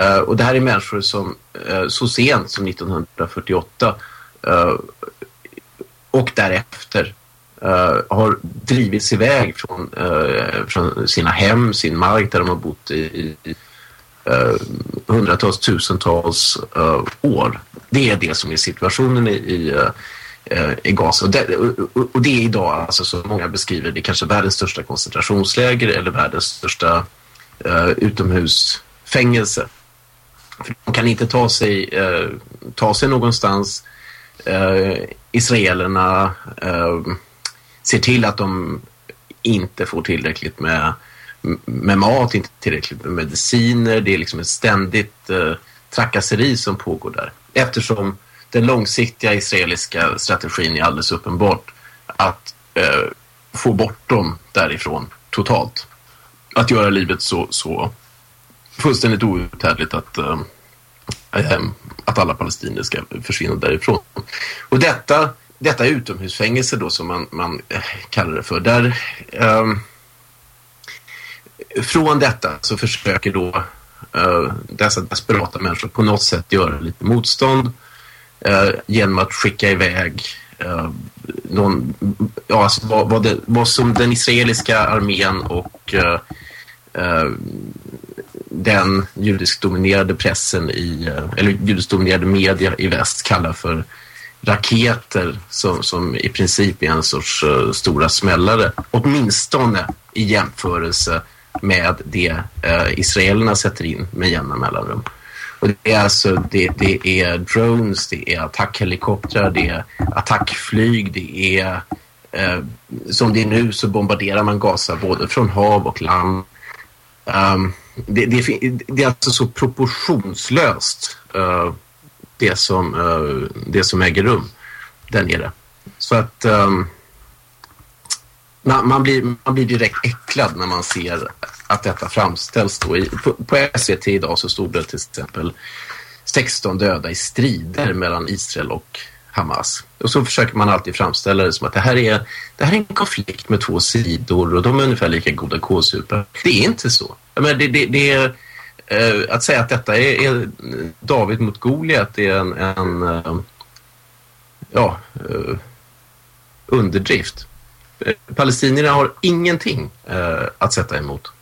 Uh, och det här är människor som uh, så sent som 1948 uh, eh, och därefter har drivits iväg från, från sina hem, sin mark där de har bott i, i Eh, hundratals, tusentals eh, år. Det är det som är situationen i, i, eh, i Gaza. Och det, och, och det är idag, alltså, som många beskriver, det kanske världens största koncentrationsläger eller världens största eh, utomhusfängelse. För de kan inte ta sig, eh, ta sig någonstans. Eh, israelerna eh, ser till att de inte får tillräckligt med, med mat, inte tillräckligt med mediciner. Det är liksom ett ständigt eh, trakasseri som pågår där. Eftersom den långsiktiga israeliska strategin är alldeles uppenbart att eh, få bort dem därifrån totalt. Att göra livet så, så fullständigt outhärdligt att, eh, eh att alla palestinier ska försvinna därifrån. Och detta, detta utomhusfängelse då som man, man eh, kallar det för, där eh, från detta så försöker då eh, dessa desperata människor på något sätt göra lite motstånd eh, genom att skicka iväg eh, någon, ja, alltså vad, vad, det, vad som den israeliska armén och eh, eh den judiskdominerade pressen i, eh, eller judiskdominerade media i väst kallar för raketer som, som i princip är en sorts uh, stora smällare. Åtminstone i jämförelse med det eh, israelerna sätter in med jämna mellanrum. Och det är alltså det, det är drones, det är attackhelikoptrar, det är attackflyg, det är eh, som det är nu så bombarderar man Gaza både från hav och land. Um, det, det, det är alltså så proportionslöst uh, det, som, uh, det som äger rum där nere. Så att um, man, man, blir, man blir direkt äcklad när man ser att detta framställs. Då. I, på, på SVT idag så stod det till exempel 16 döda i strider mellan Israel och Hamas. Och så försöker man alltid framställa det som att det här är, det här är en konflikt med två sidor och de är ungefär lika goda kålsupare. Det är inte så. Jag menar, det, det, det är, eh, att säga att detta är, är David mot Goliat är en, en eh, ja, eh, underdrift. Palestinierna har ingenting eh, att sätta emot.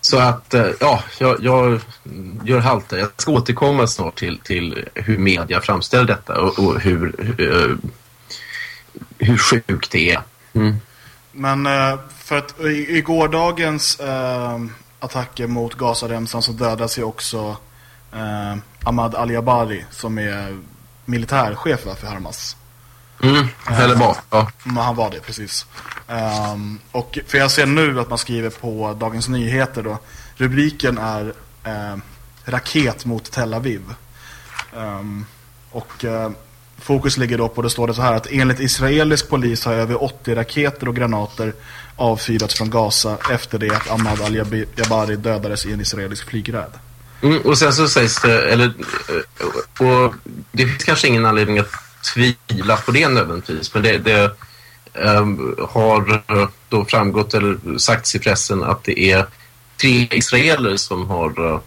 Så att, eh, ja, jag, jag gör halt där. Jag ska återkomma snart till, till hur media framställer detta och, och hur, hur, hur sjukt det är. Mm. Men eh, för att i, i gårdagens eh, attacker mot Gazaremsan så dödas ju också eh, Ahmad Ali-Jabari som är militärchef för Hamas. Mm. Eller vad? Ja. Han var det, precis. Ehm, och för jag ser nu att man skriver på Dagens Nyheter då. rubriken är eh, Raket mot Tel Aviv. Um, och eh, fokus ligger då på, det står det så här att enligt israelisk polis har över 80 raketer och granater avfyrats från Gaza efter det att Ahmad al-Jabari dödades i en israelisk flygräd. Mm, och sen så sägs det, eller eh, och det finns kanske ingen anledning att tvivla på det nödvändigtvis, men det, det um, har då framgått eller sagts i pressen att det är tre israeler som har, uh,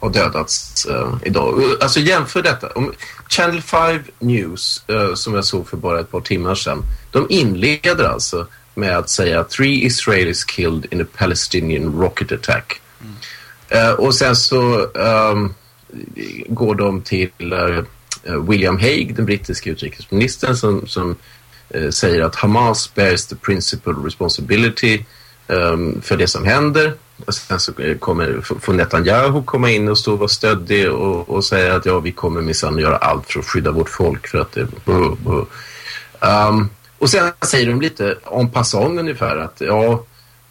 har dödats uh, idag. Alltså jämför detta. Om Channel 5 News, uh, som jag såg för bara ett par timmar sedan, de inleder alltså med att säga three Israelis killed in a Palestinian rocket attack. Mm. och sen så um, går de till Eh, William Hague, den brittiska utrikesministern, som, som Eh, säger att Hamas bears the principal responsibility um, för det som händer. Och sen så eh, kommer, får Netanyahu komma in och stå och vara stöddig och, och säga att ja, vi kommer minsann göra allt för att skydda vårt folk för att det... Uh, uh. Um, och sen säger de lite om passong ungefär att ja,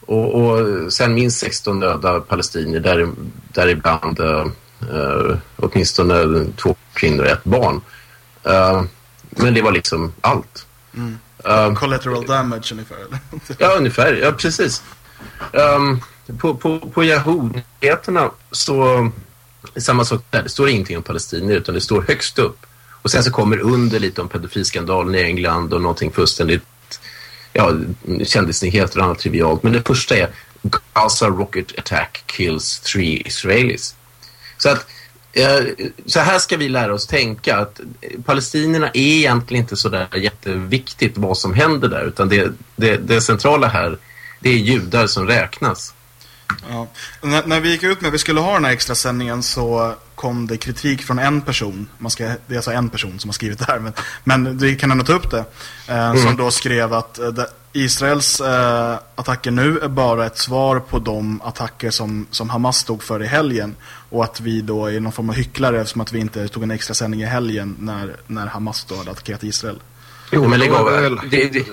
och, och sen minst 16 döda palestinier, där, däribland uh, eh, uh, åtminstone två kvinnor och ett barn. Uh, men det var liksom allt. Mm. Um, Collateral damage ungefär eller? ja, ungefär. Ja, precis. Um, på, på, på Yahoo-nyheterna så samma sak där. Det står ingenting om palestinier utan det står högst upp. Och sen så kommer under lite om pedofilskandalen i England och någonting fullständigt ja, kändisnyheter och annat trivialt. Men det första är Gaza rocket attack kills three Israelis. Så att eh, så här ska vi lära oss tänka att eh, palestinierna är egentligen inte så där jätteviktigt vad som händer där utan det, det, det centrala här det är judar som räknas. Ja. När, när, vi gick ut med att vi skulle ha den här extra sändningen så kom det kritik från en person. Man ska, det är alltså en person som har skrivit det här. Men, men vi kan ändå ta upp det. Eh, mm. Som då skrev att eh, Israels eh, attacker nu är bara ett svar på de attacker som, som Hamas stod för i helgen. Och att vi då är någon form av hycklare eftersom att vi inte tog en extra sändning i helgen när, när Hamas då hade attackerat Israel. Jo, men lägg av. Det, det,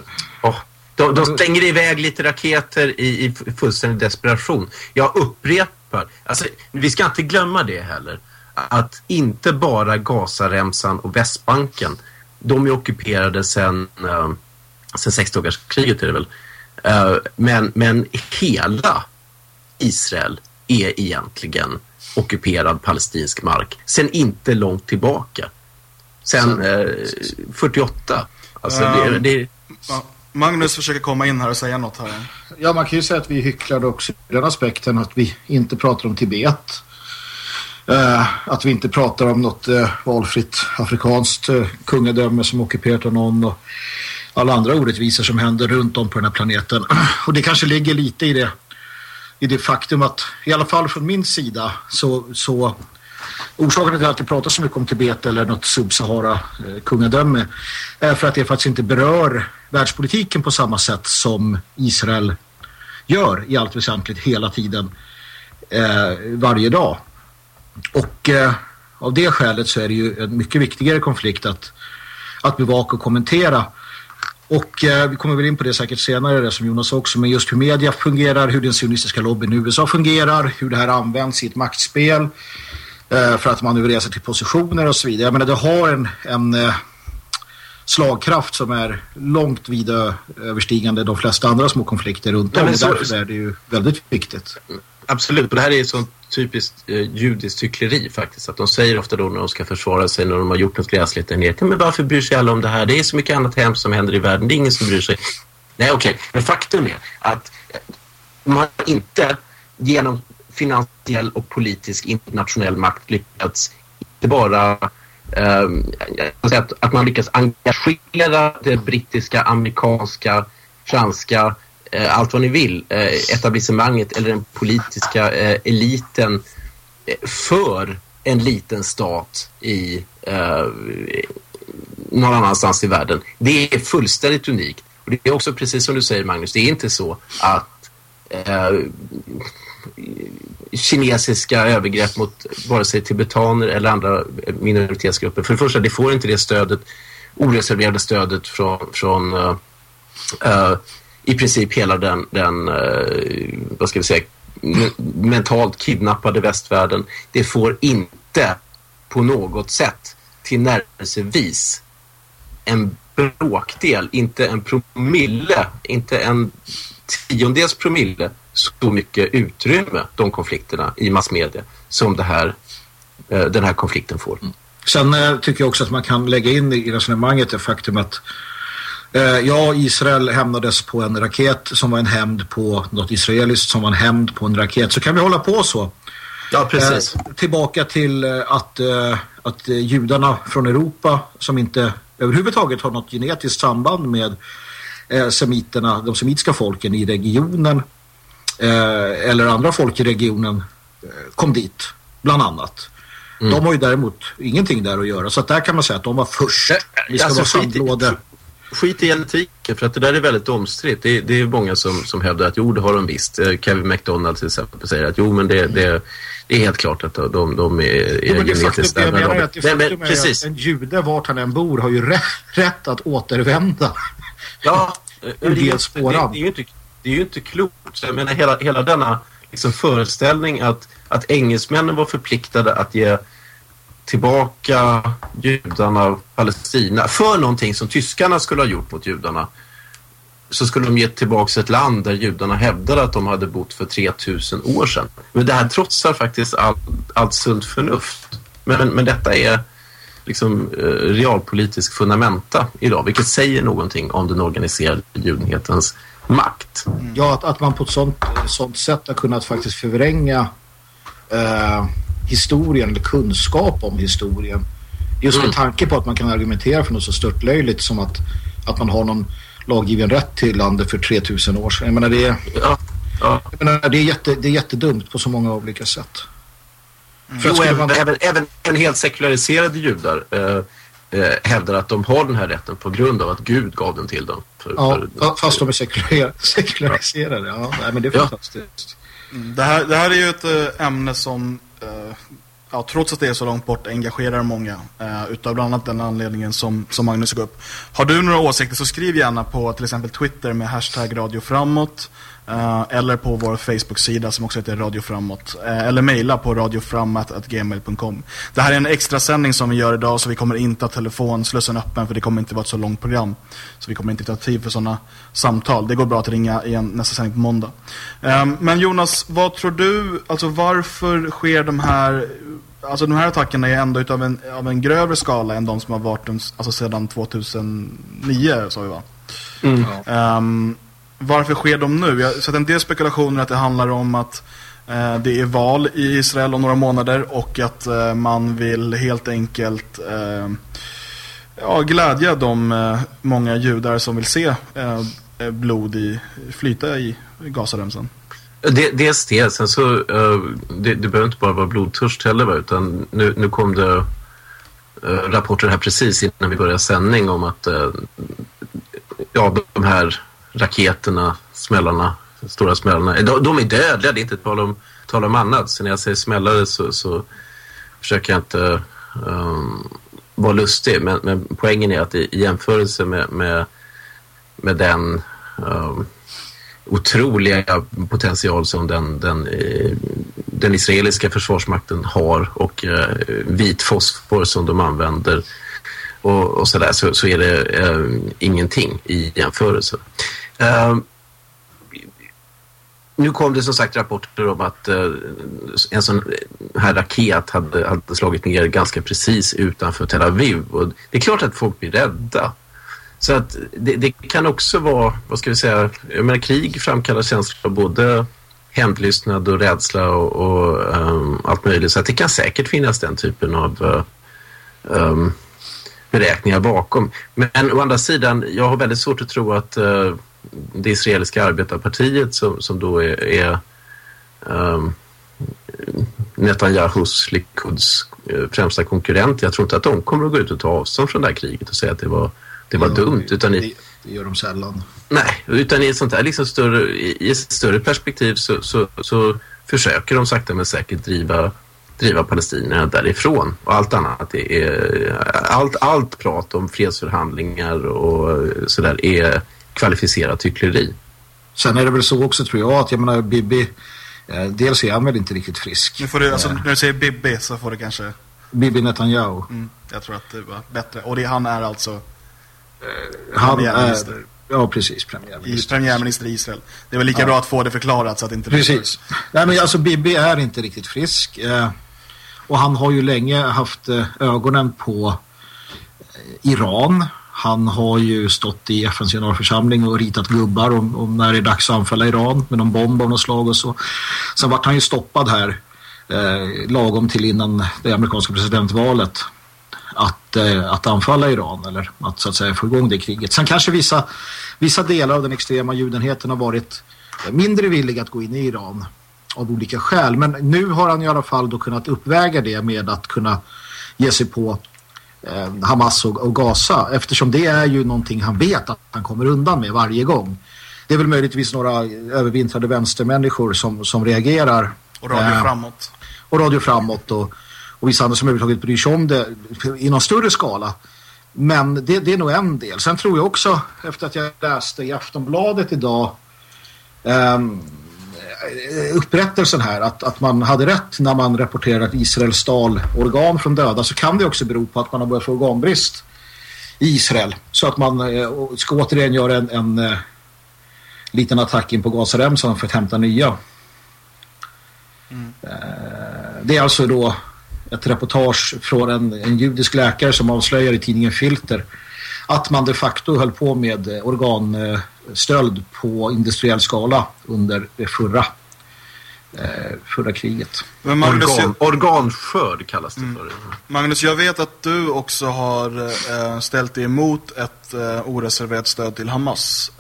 oh. De, de stänger iväg lite raketer i, i fullständig desperation. Jag upprepar, alltså, vi ska inte glömma det heller. Att inte bara Gazaremsan och Västbanken, de är ockuperade sedan uh, sen sexdagarskriget är det väl. Uh, men, men hela Israel är egentligen ockuperad palestinsk mark. Sen inte långt tillbaka. Sen uh, 48. Alltså um, det, det, Magnus försöker komma in här och säga något här. Ja, man kan ju säga att vi hycklade också i den aspekten att vi inte pratar om Tibet. Eh, att vi inte pratar om något eh, valfritt afrikanskt eh, kungadöme som ockuperat av någon och alla andra orättvisor som händer runt om på den här planeten. Och det kanske ligger lite i det i det faktum att i alla fall från min sida så, så orsaken till att det pratas så mycket om Tibet eller något subsahara eh, kungadöme är för att det faktiskt inte berör världspolitiken på samma sätt som Israel gör i allt väsentligt hela tiden eh, varje dag. Och eh, av det skälet så är det ju en mycket viktigare konflikt att, att bevaka och kommentera och eh, vi kommer väl in på det säkert senare, det som Jonas också, men just hur media fungerar, hur den sionistiska lobbyn i USA fungerar, hur det här används i ett maktspel för att manövrera sig till positioner och så vidare. Jag menar, det har en, en eh, slagkraft som är långt vida överstigande de flesta andra små konflikter runt om. Ja, och därför är det ju väldigt viktigt. Absolut, och det här är sånt typiskt eh, judiskt hyckleri faktiskt. Att de säger ofta då när de ska försvara sig när de har gjort något gräsligt där nere. Men varför bryr sig alla om det här? Det är så mycket annat hemskt som händer i världen. Det är ingen som bryr sig. Nej, okej. Okay. Men faktum är att man inte genom finansiell och politisk internationell makt lyckats inte bara eh, att, att man lyckats engagera det brittiska, amerikanska, franska eh, allt vad ni vill, eh, etablissemanget eller den politiska eh, eliten eh, för en liten stat i eh, någon annanstans i världen. Det är fullständigt unikt. Och det är också precis som du säger Magnus, det är inte så att eh, kinesiska övergrepp mot vare sig tibetaner eller andra minoritetsgrupper. För det första, det får inte det stödet, oreserverade stödet från, från uh, uh, i princip hela den, den uh, vad ska vi säga, mentalt kidnappade västvärlden. Det får inte på något sätt tillnärmelsevis en bråkdel, inte en promille, inte en tiondels promille så mycket utrymme, de konflikterna i massmedia, som det här, eh, den här konflikten får. Sen eh, tycker jag också att man kan lägga in i resonemanget det faktum att eh, ja, Israel hämnades på en raket som var en hämnd på något israeliskt som var en hämnd på en raket. Så kan vi hålla på så. Ja, precis. Eh, tillbaka till att, eh, att judarna från Europa som inte överhuvudtaget har något genetiskt samband med eh, semiterna, de semitiska folken i regionen eh, eller andra folk i regionen eh, kom dit, bland annat. Mm. De har ju däremot ingenting där att göra. Så att där kan man säga att de var först. Vi ska Alltså, vara skit i- sandlåde. Skit i genetiken, för att det där är väldigt omstritt. Det, det är många som, som hävdar att jo, det har de visst. Eh, Kevin McDonald till exempel säger att jo, men det, det, det är helt klart att de, de är, är Jo, men det genetiskt det jag menar att det men faktum precis. att en jude vart han än bor har ju rätt, rätt att återvända. Ja, eh, det, spåran. det, det, är ju inte, det är ju inte klokt. Så Jag menar, hela, hela denna liksom föreställning att, att engelsmännen var förpliktade att ge tillbaka judarna och Palestina för någonting som tyskarna skulle ha gjort mot judarna så skulle de ge tillbaka ett land där judarna hävdade att de hade bott för 3000 år sedan. Men det här trotsar faktiskt allt, all sunt förnuft. Men, men detta är liksom eh, realpolitisk fundamenta idag, vilket säger någonting om den organiserade judenhetens makt. Ja, att, att man på ett sånt, sånt sätt har kunnat faktiskt förvränga eh, historien eller kunskap om historien. Just med tanke på att man kan argumentera för något så störtlöjligt som att, att man har någon laggiven rätt till landet för 3000 år sedan. Jag menar, det är, Jag menar, det är, jätte, det är jättedumt på så många olika sätt. För Jo, även, man- även, även en helt sekulariserade judar eh, eh, hävdar att de har den här rätten på grund av att Gud gav den till dem. För, Ja, för, fa- fast de är sekular, sekulariserade. Ja, nej, men det är Ja. fantastiskt. Mm, Det här, det här är ju ett äh, ämne som, eh, ja, trots att det är så långt bort, engagerar många. Uh, utav bland annat den anledningen som, som Magnus tog upp. Har du några åsikter så skriv gärna på till exempel Twitter med hashtag Radio Framåt. Eh, eller på vår Facebook-sida som också heter Radio Framåt. eh, eller mejla på radioframåt.gmail.com. Det här är en extra sändning som vi gör idag så vi kommer inte ha telefonslussen öppen för det kommer inte vara ett så långt program. Så vi kommer inte ta tid för sådana samtal. Det går bra att ringa igen nästa sändning på måndag. Ehm, men Jonas, vad tror du, alltså varför sker de här Alltså de här attackerna är ändå utav en, av en grövre skala än de som har varit alltså sedan 2009 sa vi va? Mm. Ehm, varför sker de nu? Jag har sett en del spekulationer att det handlar om att eh, det är val i Israel om några månader och att eh, man vill helt enkelt eh, ja, glädja de eh, många judar som vill se eh, eh blod i, flyta i Gazaremsan. Det, dels det, sen så, eh, det, det behöver inte bara vara blodtörst heller va, utan nu, nu kom det eh, rapporter här precis innan vi började sändning om att ja, de här raketerna, smällarna, stora smällarna, de, de är dödliga, det är inte tal om, tal om annat. Så när jag säger smällare så, så försöker jag inte um, vara lustig, men, men poängen är att i, i jämförelse med, med, med den um, otroliga potential som den, den, eh, den israeliska försvarsmakten har och uh, vit fosfor som de använder och, och sådär så, så är det eh, ingenting i jämförelse. Eh, nu kom det som sagt rapporter om att eh, en sån här raket hade, hade slagit ner ganska precis utanför Tel Aviv och det är klart att folk blir rädda. Så att det, det kan också vara, vad ska vi säga, jag menar krig framkallar känslor av både hämndlystnad och rädsla och, och um, allt möjligt. Så att det kan säkert finnas den typen av um, beräkningar bakom. Men å andra sidan, jag har väldigt svårt att tro att eh, det israeliska arbetarpartiet som, som då är, är um, Netanyahus, Likuds eh, främsta konkurrent, jag tror inte att de kommer att gå ut och ta avstånd från det här kriget och säga att det var, det var dumt. Utan i, Det gör de sällan. Nej, utan i ett sånt här liksom större, i i ett större perspektiv så, så, så försöker de sakta men säkert driva, driva palestinierna därifrån. Och allt annat är, allt, allt prat om fredsförhandlingar och sådär är kvalificerat hyckleri. Sen är det väl så också tror jag att jag menar Bibi Eh, dels är han väl inte riktigt frisk. Nu får du, alltså, Eh, när du säger Bibi så får du kanske... Bibi Netanyahu. Mm, jag tror att det var bättre. Och det, han är alltså... Han premiärminister. är, ja, precis. I, Premiärminister. premiärminister i Israel. Det är väl lika Ja. bra att få det förklarat så att inte... Precis. Nej, men alltså Bibi är inte riktigt frisk. Eh, och han har ju länge haft eh, ögonen på eh, Iran. Han har ju stått i FNs generalförsamling och ritat gubbar om, om när det är dags att anfalla Iran med någon bomb av något slag och så. Sen vart han ju stoppad här eh, lagom till innan det amerikanska presidentvalet att, eh, att anfalla Iran eller att så att säga få igång det kriget. Sen kanske vissa, vissa delar av den extrema judenheten har varit mindre villiga att gå in i Iran av olika skäl. Men nu har han i alla fall då kunnat uppväga det med att kunna ge sig på eh, Hamas och, och Gaza eftersom det är ju någonting han vet att han kommer undan med varje gång. Det är väl möjligtvis några övervintrade vänstermänniskor som, som reagerar. Och radio Eh, framåt. och Radio Framåt och, och vissa andra som överhuvudtaget bryr sig om det i någon större skala. Men det, det är nog en del. Sen tror jag också, efter att jag läste i Aftonbladet idag ehm, upprättelsen här, att, att man hade rätt när man rapporterar att Israel stal organ från döda så kan det också bero på att man har börjat få organbrist i Israel. Så att man eh, ska återigen göra en, en eh, liten attack in på Gazaremsan för att hämta nya. Det är alltså då ett reportage från en, en judisk läkare som avslöjar i tidningen Filter att man de facto höll på med eh, organstöld på industriell skala under det förra, eh, förra kriget. Men Magnus, Organ, organskörd kallas det för. Magnus, jag vet att du också har eh, ställt dig emot ett eh, oreserverat stöd till Hamas.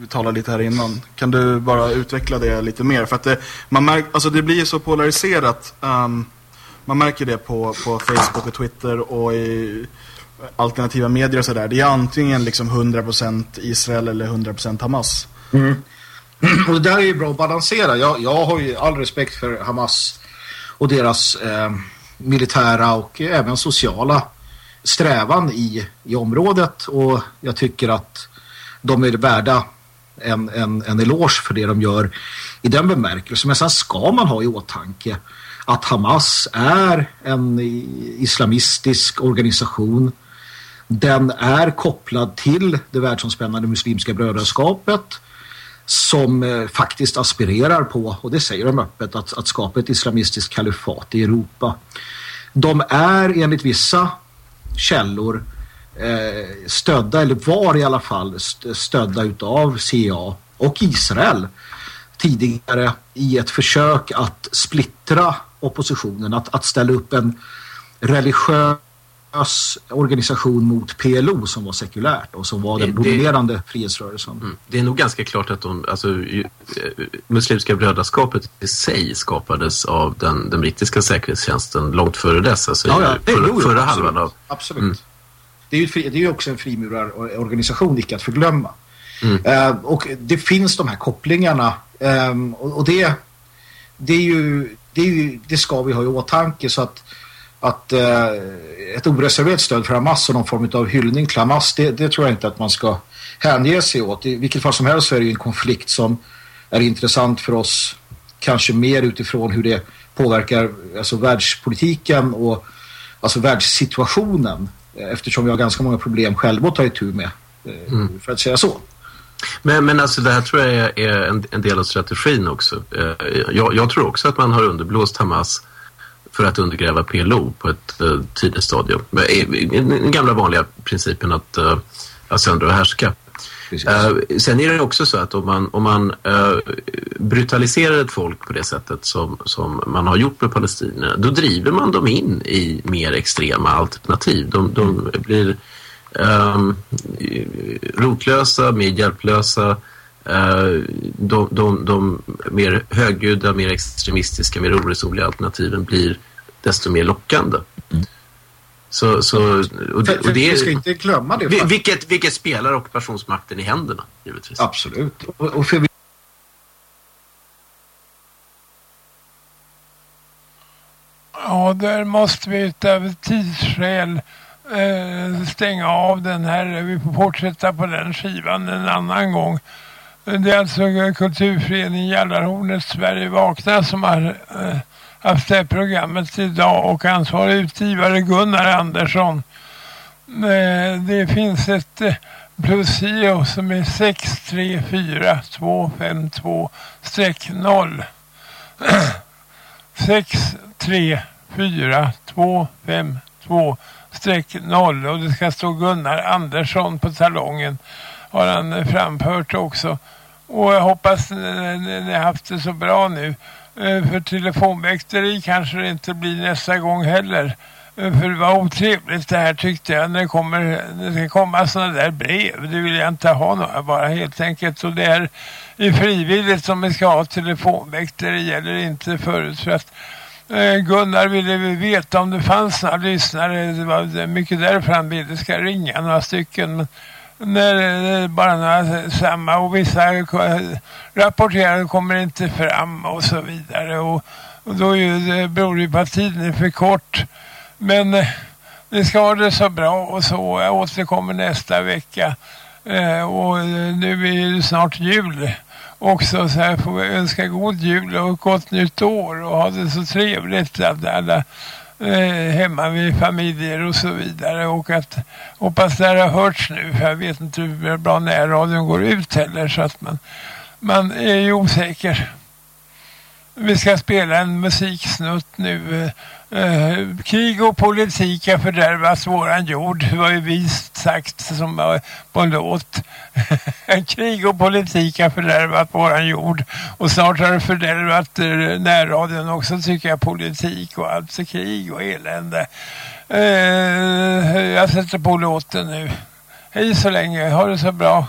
Vi talade lite här innan. Kan du bara utveckla det lite mer? För att det, man märk, alltså det blir så polariserat. ehm, man märker det på, på Facebook och Twitter och i alternativa medier och sådär. Det är antingen liksom 100% Israel eller 100% Hamas. Mm. Och det där är ju bra att balansera. Jag, jag har ju all respekt för Hamas och deras eh, militära och även sociala strävan i, i området. Och jag tycker att de är värda en, en, en eloge för det de gör i den bemärkelsen. Men sen ska man ha i åtanke att Hamas är en islamistisk organisation. Den är kopplad till det världsomspännande muslimska brödraskapet som eh, faktiskt aspirerar på, och det säger de öppet, att, att skapa ett islamistiskt kalifat i Europa. De är enligt vissa källor eh, stödda, eller var i alla fall stödda utav CIA och Israel tidigare i ett försök att splittra oppositionen, att, att ställa upp en religiös organisation mot PLO som var sekulärt och som var den Det- dominerande frihetsrörelsen. Mm. Det är nog ganska klart att de, alltså, ju, eh, Muslimska brödraskapet i sig skapades av den, den brittiska säkerhetstjänsten långt före dess. Alltså Ja, ja, det- förra, jo, förra absolut. halvan av... Absolut. Mm. Det är ju, det är ju också en frimurarorganisation, icke att förglömma. Mm. Eh, och det finns de här kopplingarna. ehm, och, och det, det, är ju, det, är ju, det ska vi ha i åtanke så att, att eh, ett oreserverat stöd för Hamas och någon form av hyllning till Hamas, det, det tror jag inte att man ska hänge sig åt. I vilket fall som helst så är det ju en konflikt som är intressant för oss kanske mer utifrån hur det påverkar alltså världspolitiken och alltså världssituationen eh, eftersom vi har ganska många problem själva att ta itu med eh, Mm. för att säga så. Men, men alltså det här tror jag är, en, en del av strategin också. Eh, jag, jag tror också att man har underblåst Hamas för att undergräva PLO på ett eh, tidigt stadium. Eh, Den gamla vanliga principen att, att söndra och härska. Eh, sen är det också så att om man, om man eh, brutaliserar ett folk på det sättet som, som man har gjort med palestinierna, då driver man dem in i mer extrema alternativ. De, de blir ehm, rotlösa, mer hjälplösa, eh, de, de, de mer högljudda, mer extremistiska, mer oresonliga alternativen blir desto mer lockande. Så, så, och, det- och det vi ska inte glömma det. vi- vilket, vilket spelar ockupationsmakten i händerna, givetvis. Absolut. Och, och för vi Ja, där måste vi av tidsskäl eh, stänga av den här. Vi får fortsätta på den skivan en annan gång. Det är alltså kulturföreningen Jallarhornet Sverige Vakna som har eh, haft det här programmet idag och ansvarig utgivare Gunnar Andersson. Eh, det finns ett eh, Plusio som är 634252-0. 634252-0 och det ska stå Gunnar Andersson på talongen har han framfört också. Och jag hoppas ni har haft det så bra nu. Eh, för telefonväkteri kanske det inte blir nästa gång heller. Eh, för det var otrevligt det här tyckte jag när det kommer det ska komma sådana där brev. Det vill jag inte ha några bara helt enkelt. Och det är i frivilligt som vi ska ha telefonväkteri eller inte förut för att eh, Gunnar ville veta om det fanns några lyssnare. Det var mycket därför han ville ska ringa några stycken. Men när bara några samma och vissa rapporterade kommer inte fram och så vidare. Och, och då är det, beror det på att tiden är för kort. Men eh, vi ska ha det så bra och så. Jag återkommer nästa vecka. Eh, och eh, nu är det snart jul också så här får vi önska god jul och gott nytt år och ha det så trevligt alla eh, hemma vid familjer och så vidare och att hoppas det här har hörts nu för jag vet inte hur bra närradion går ut heller så att man, man är ju osäker. Vi ska spela en musiksnutt nu. Eh, krig och politik har fördärvat våran jord. Det var ju vist sagt som var på en låt. krig och politik har fördärvat våran jord. Och snart har det fördärvat eh, närradion också tycker jag. Politik och allt. krig och elände. Eh, jag sätter på låten nu. Hej så länge. Ha det så bra.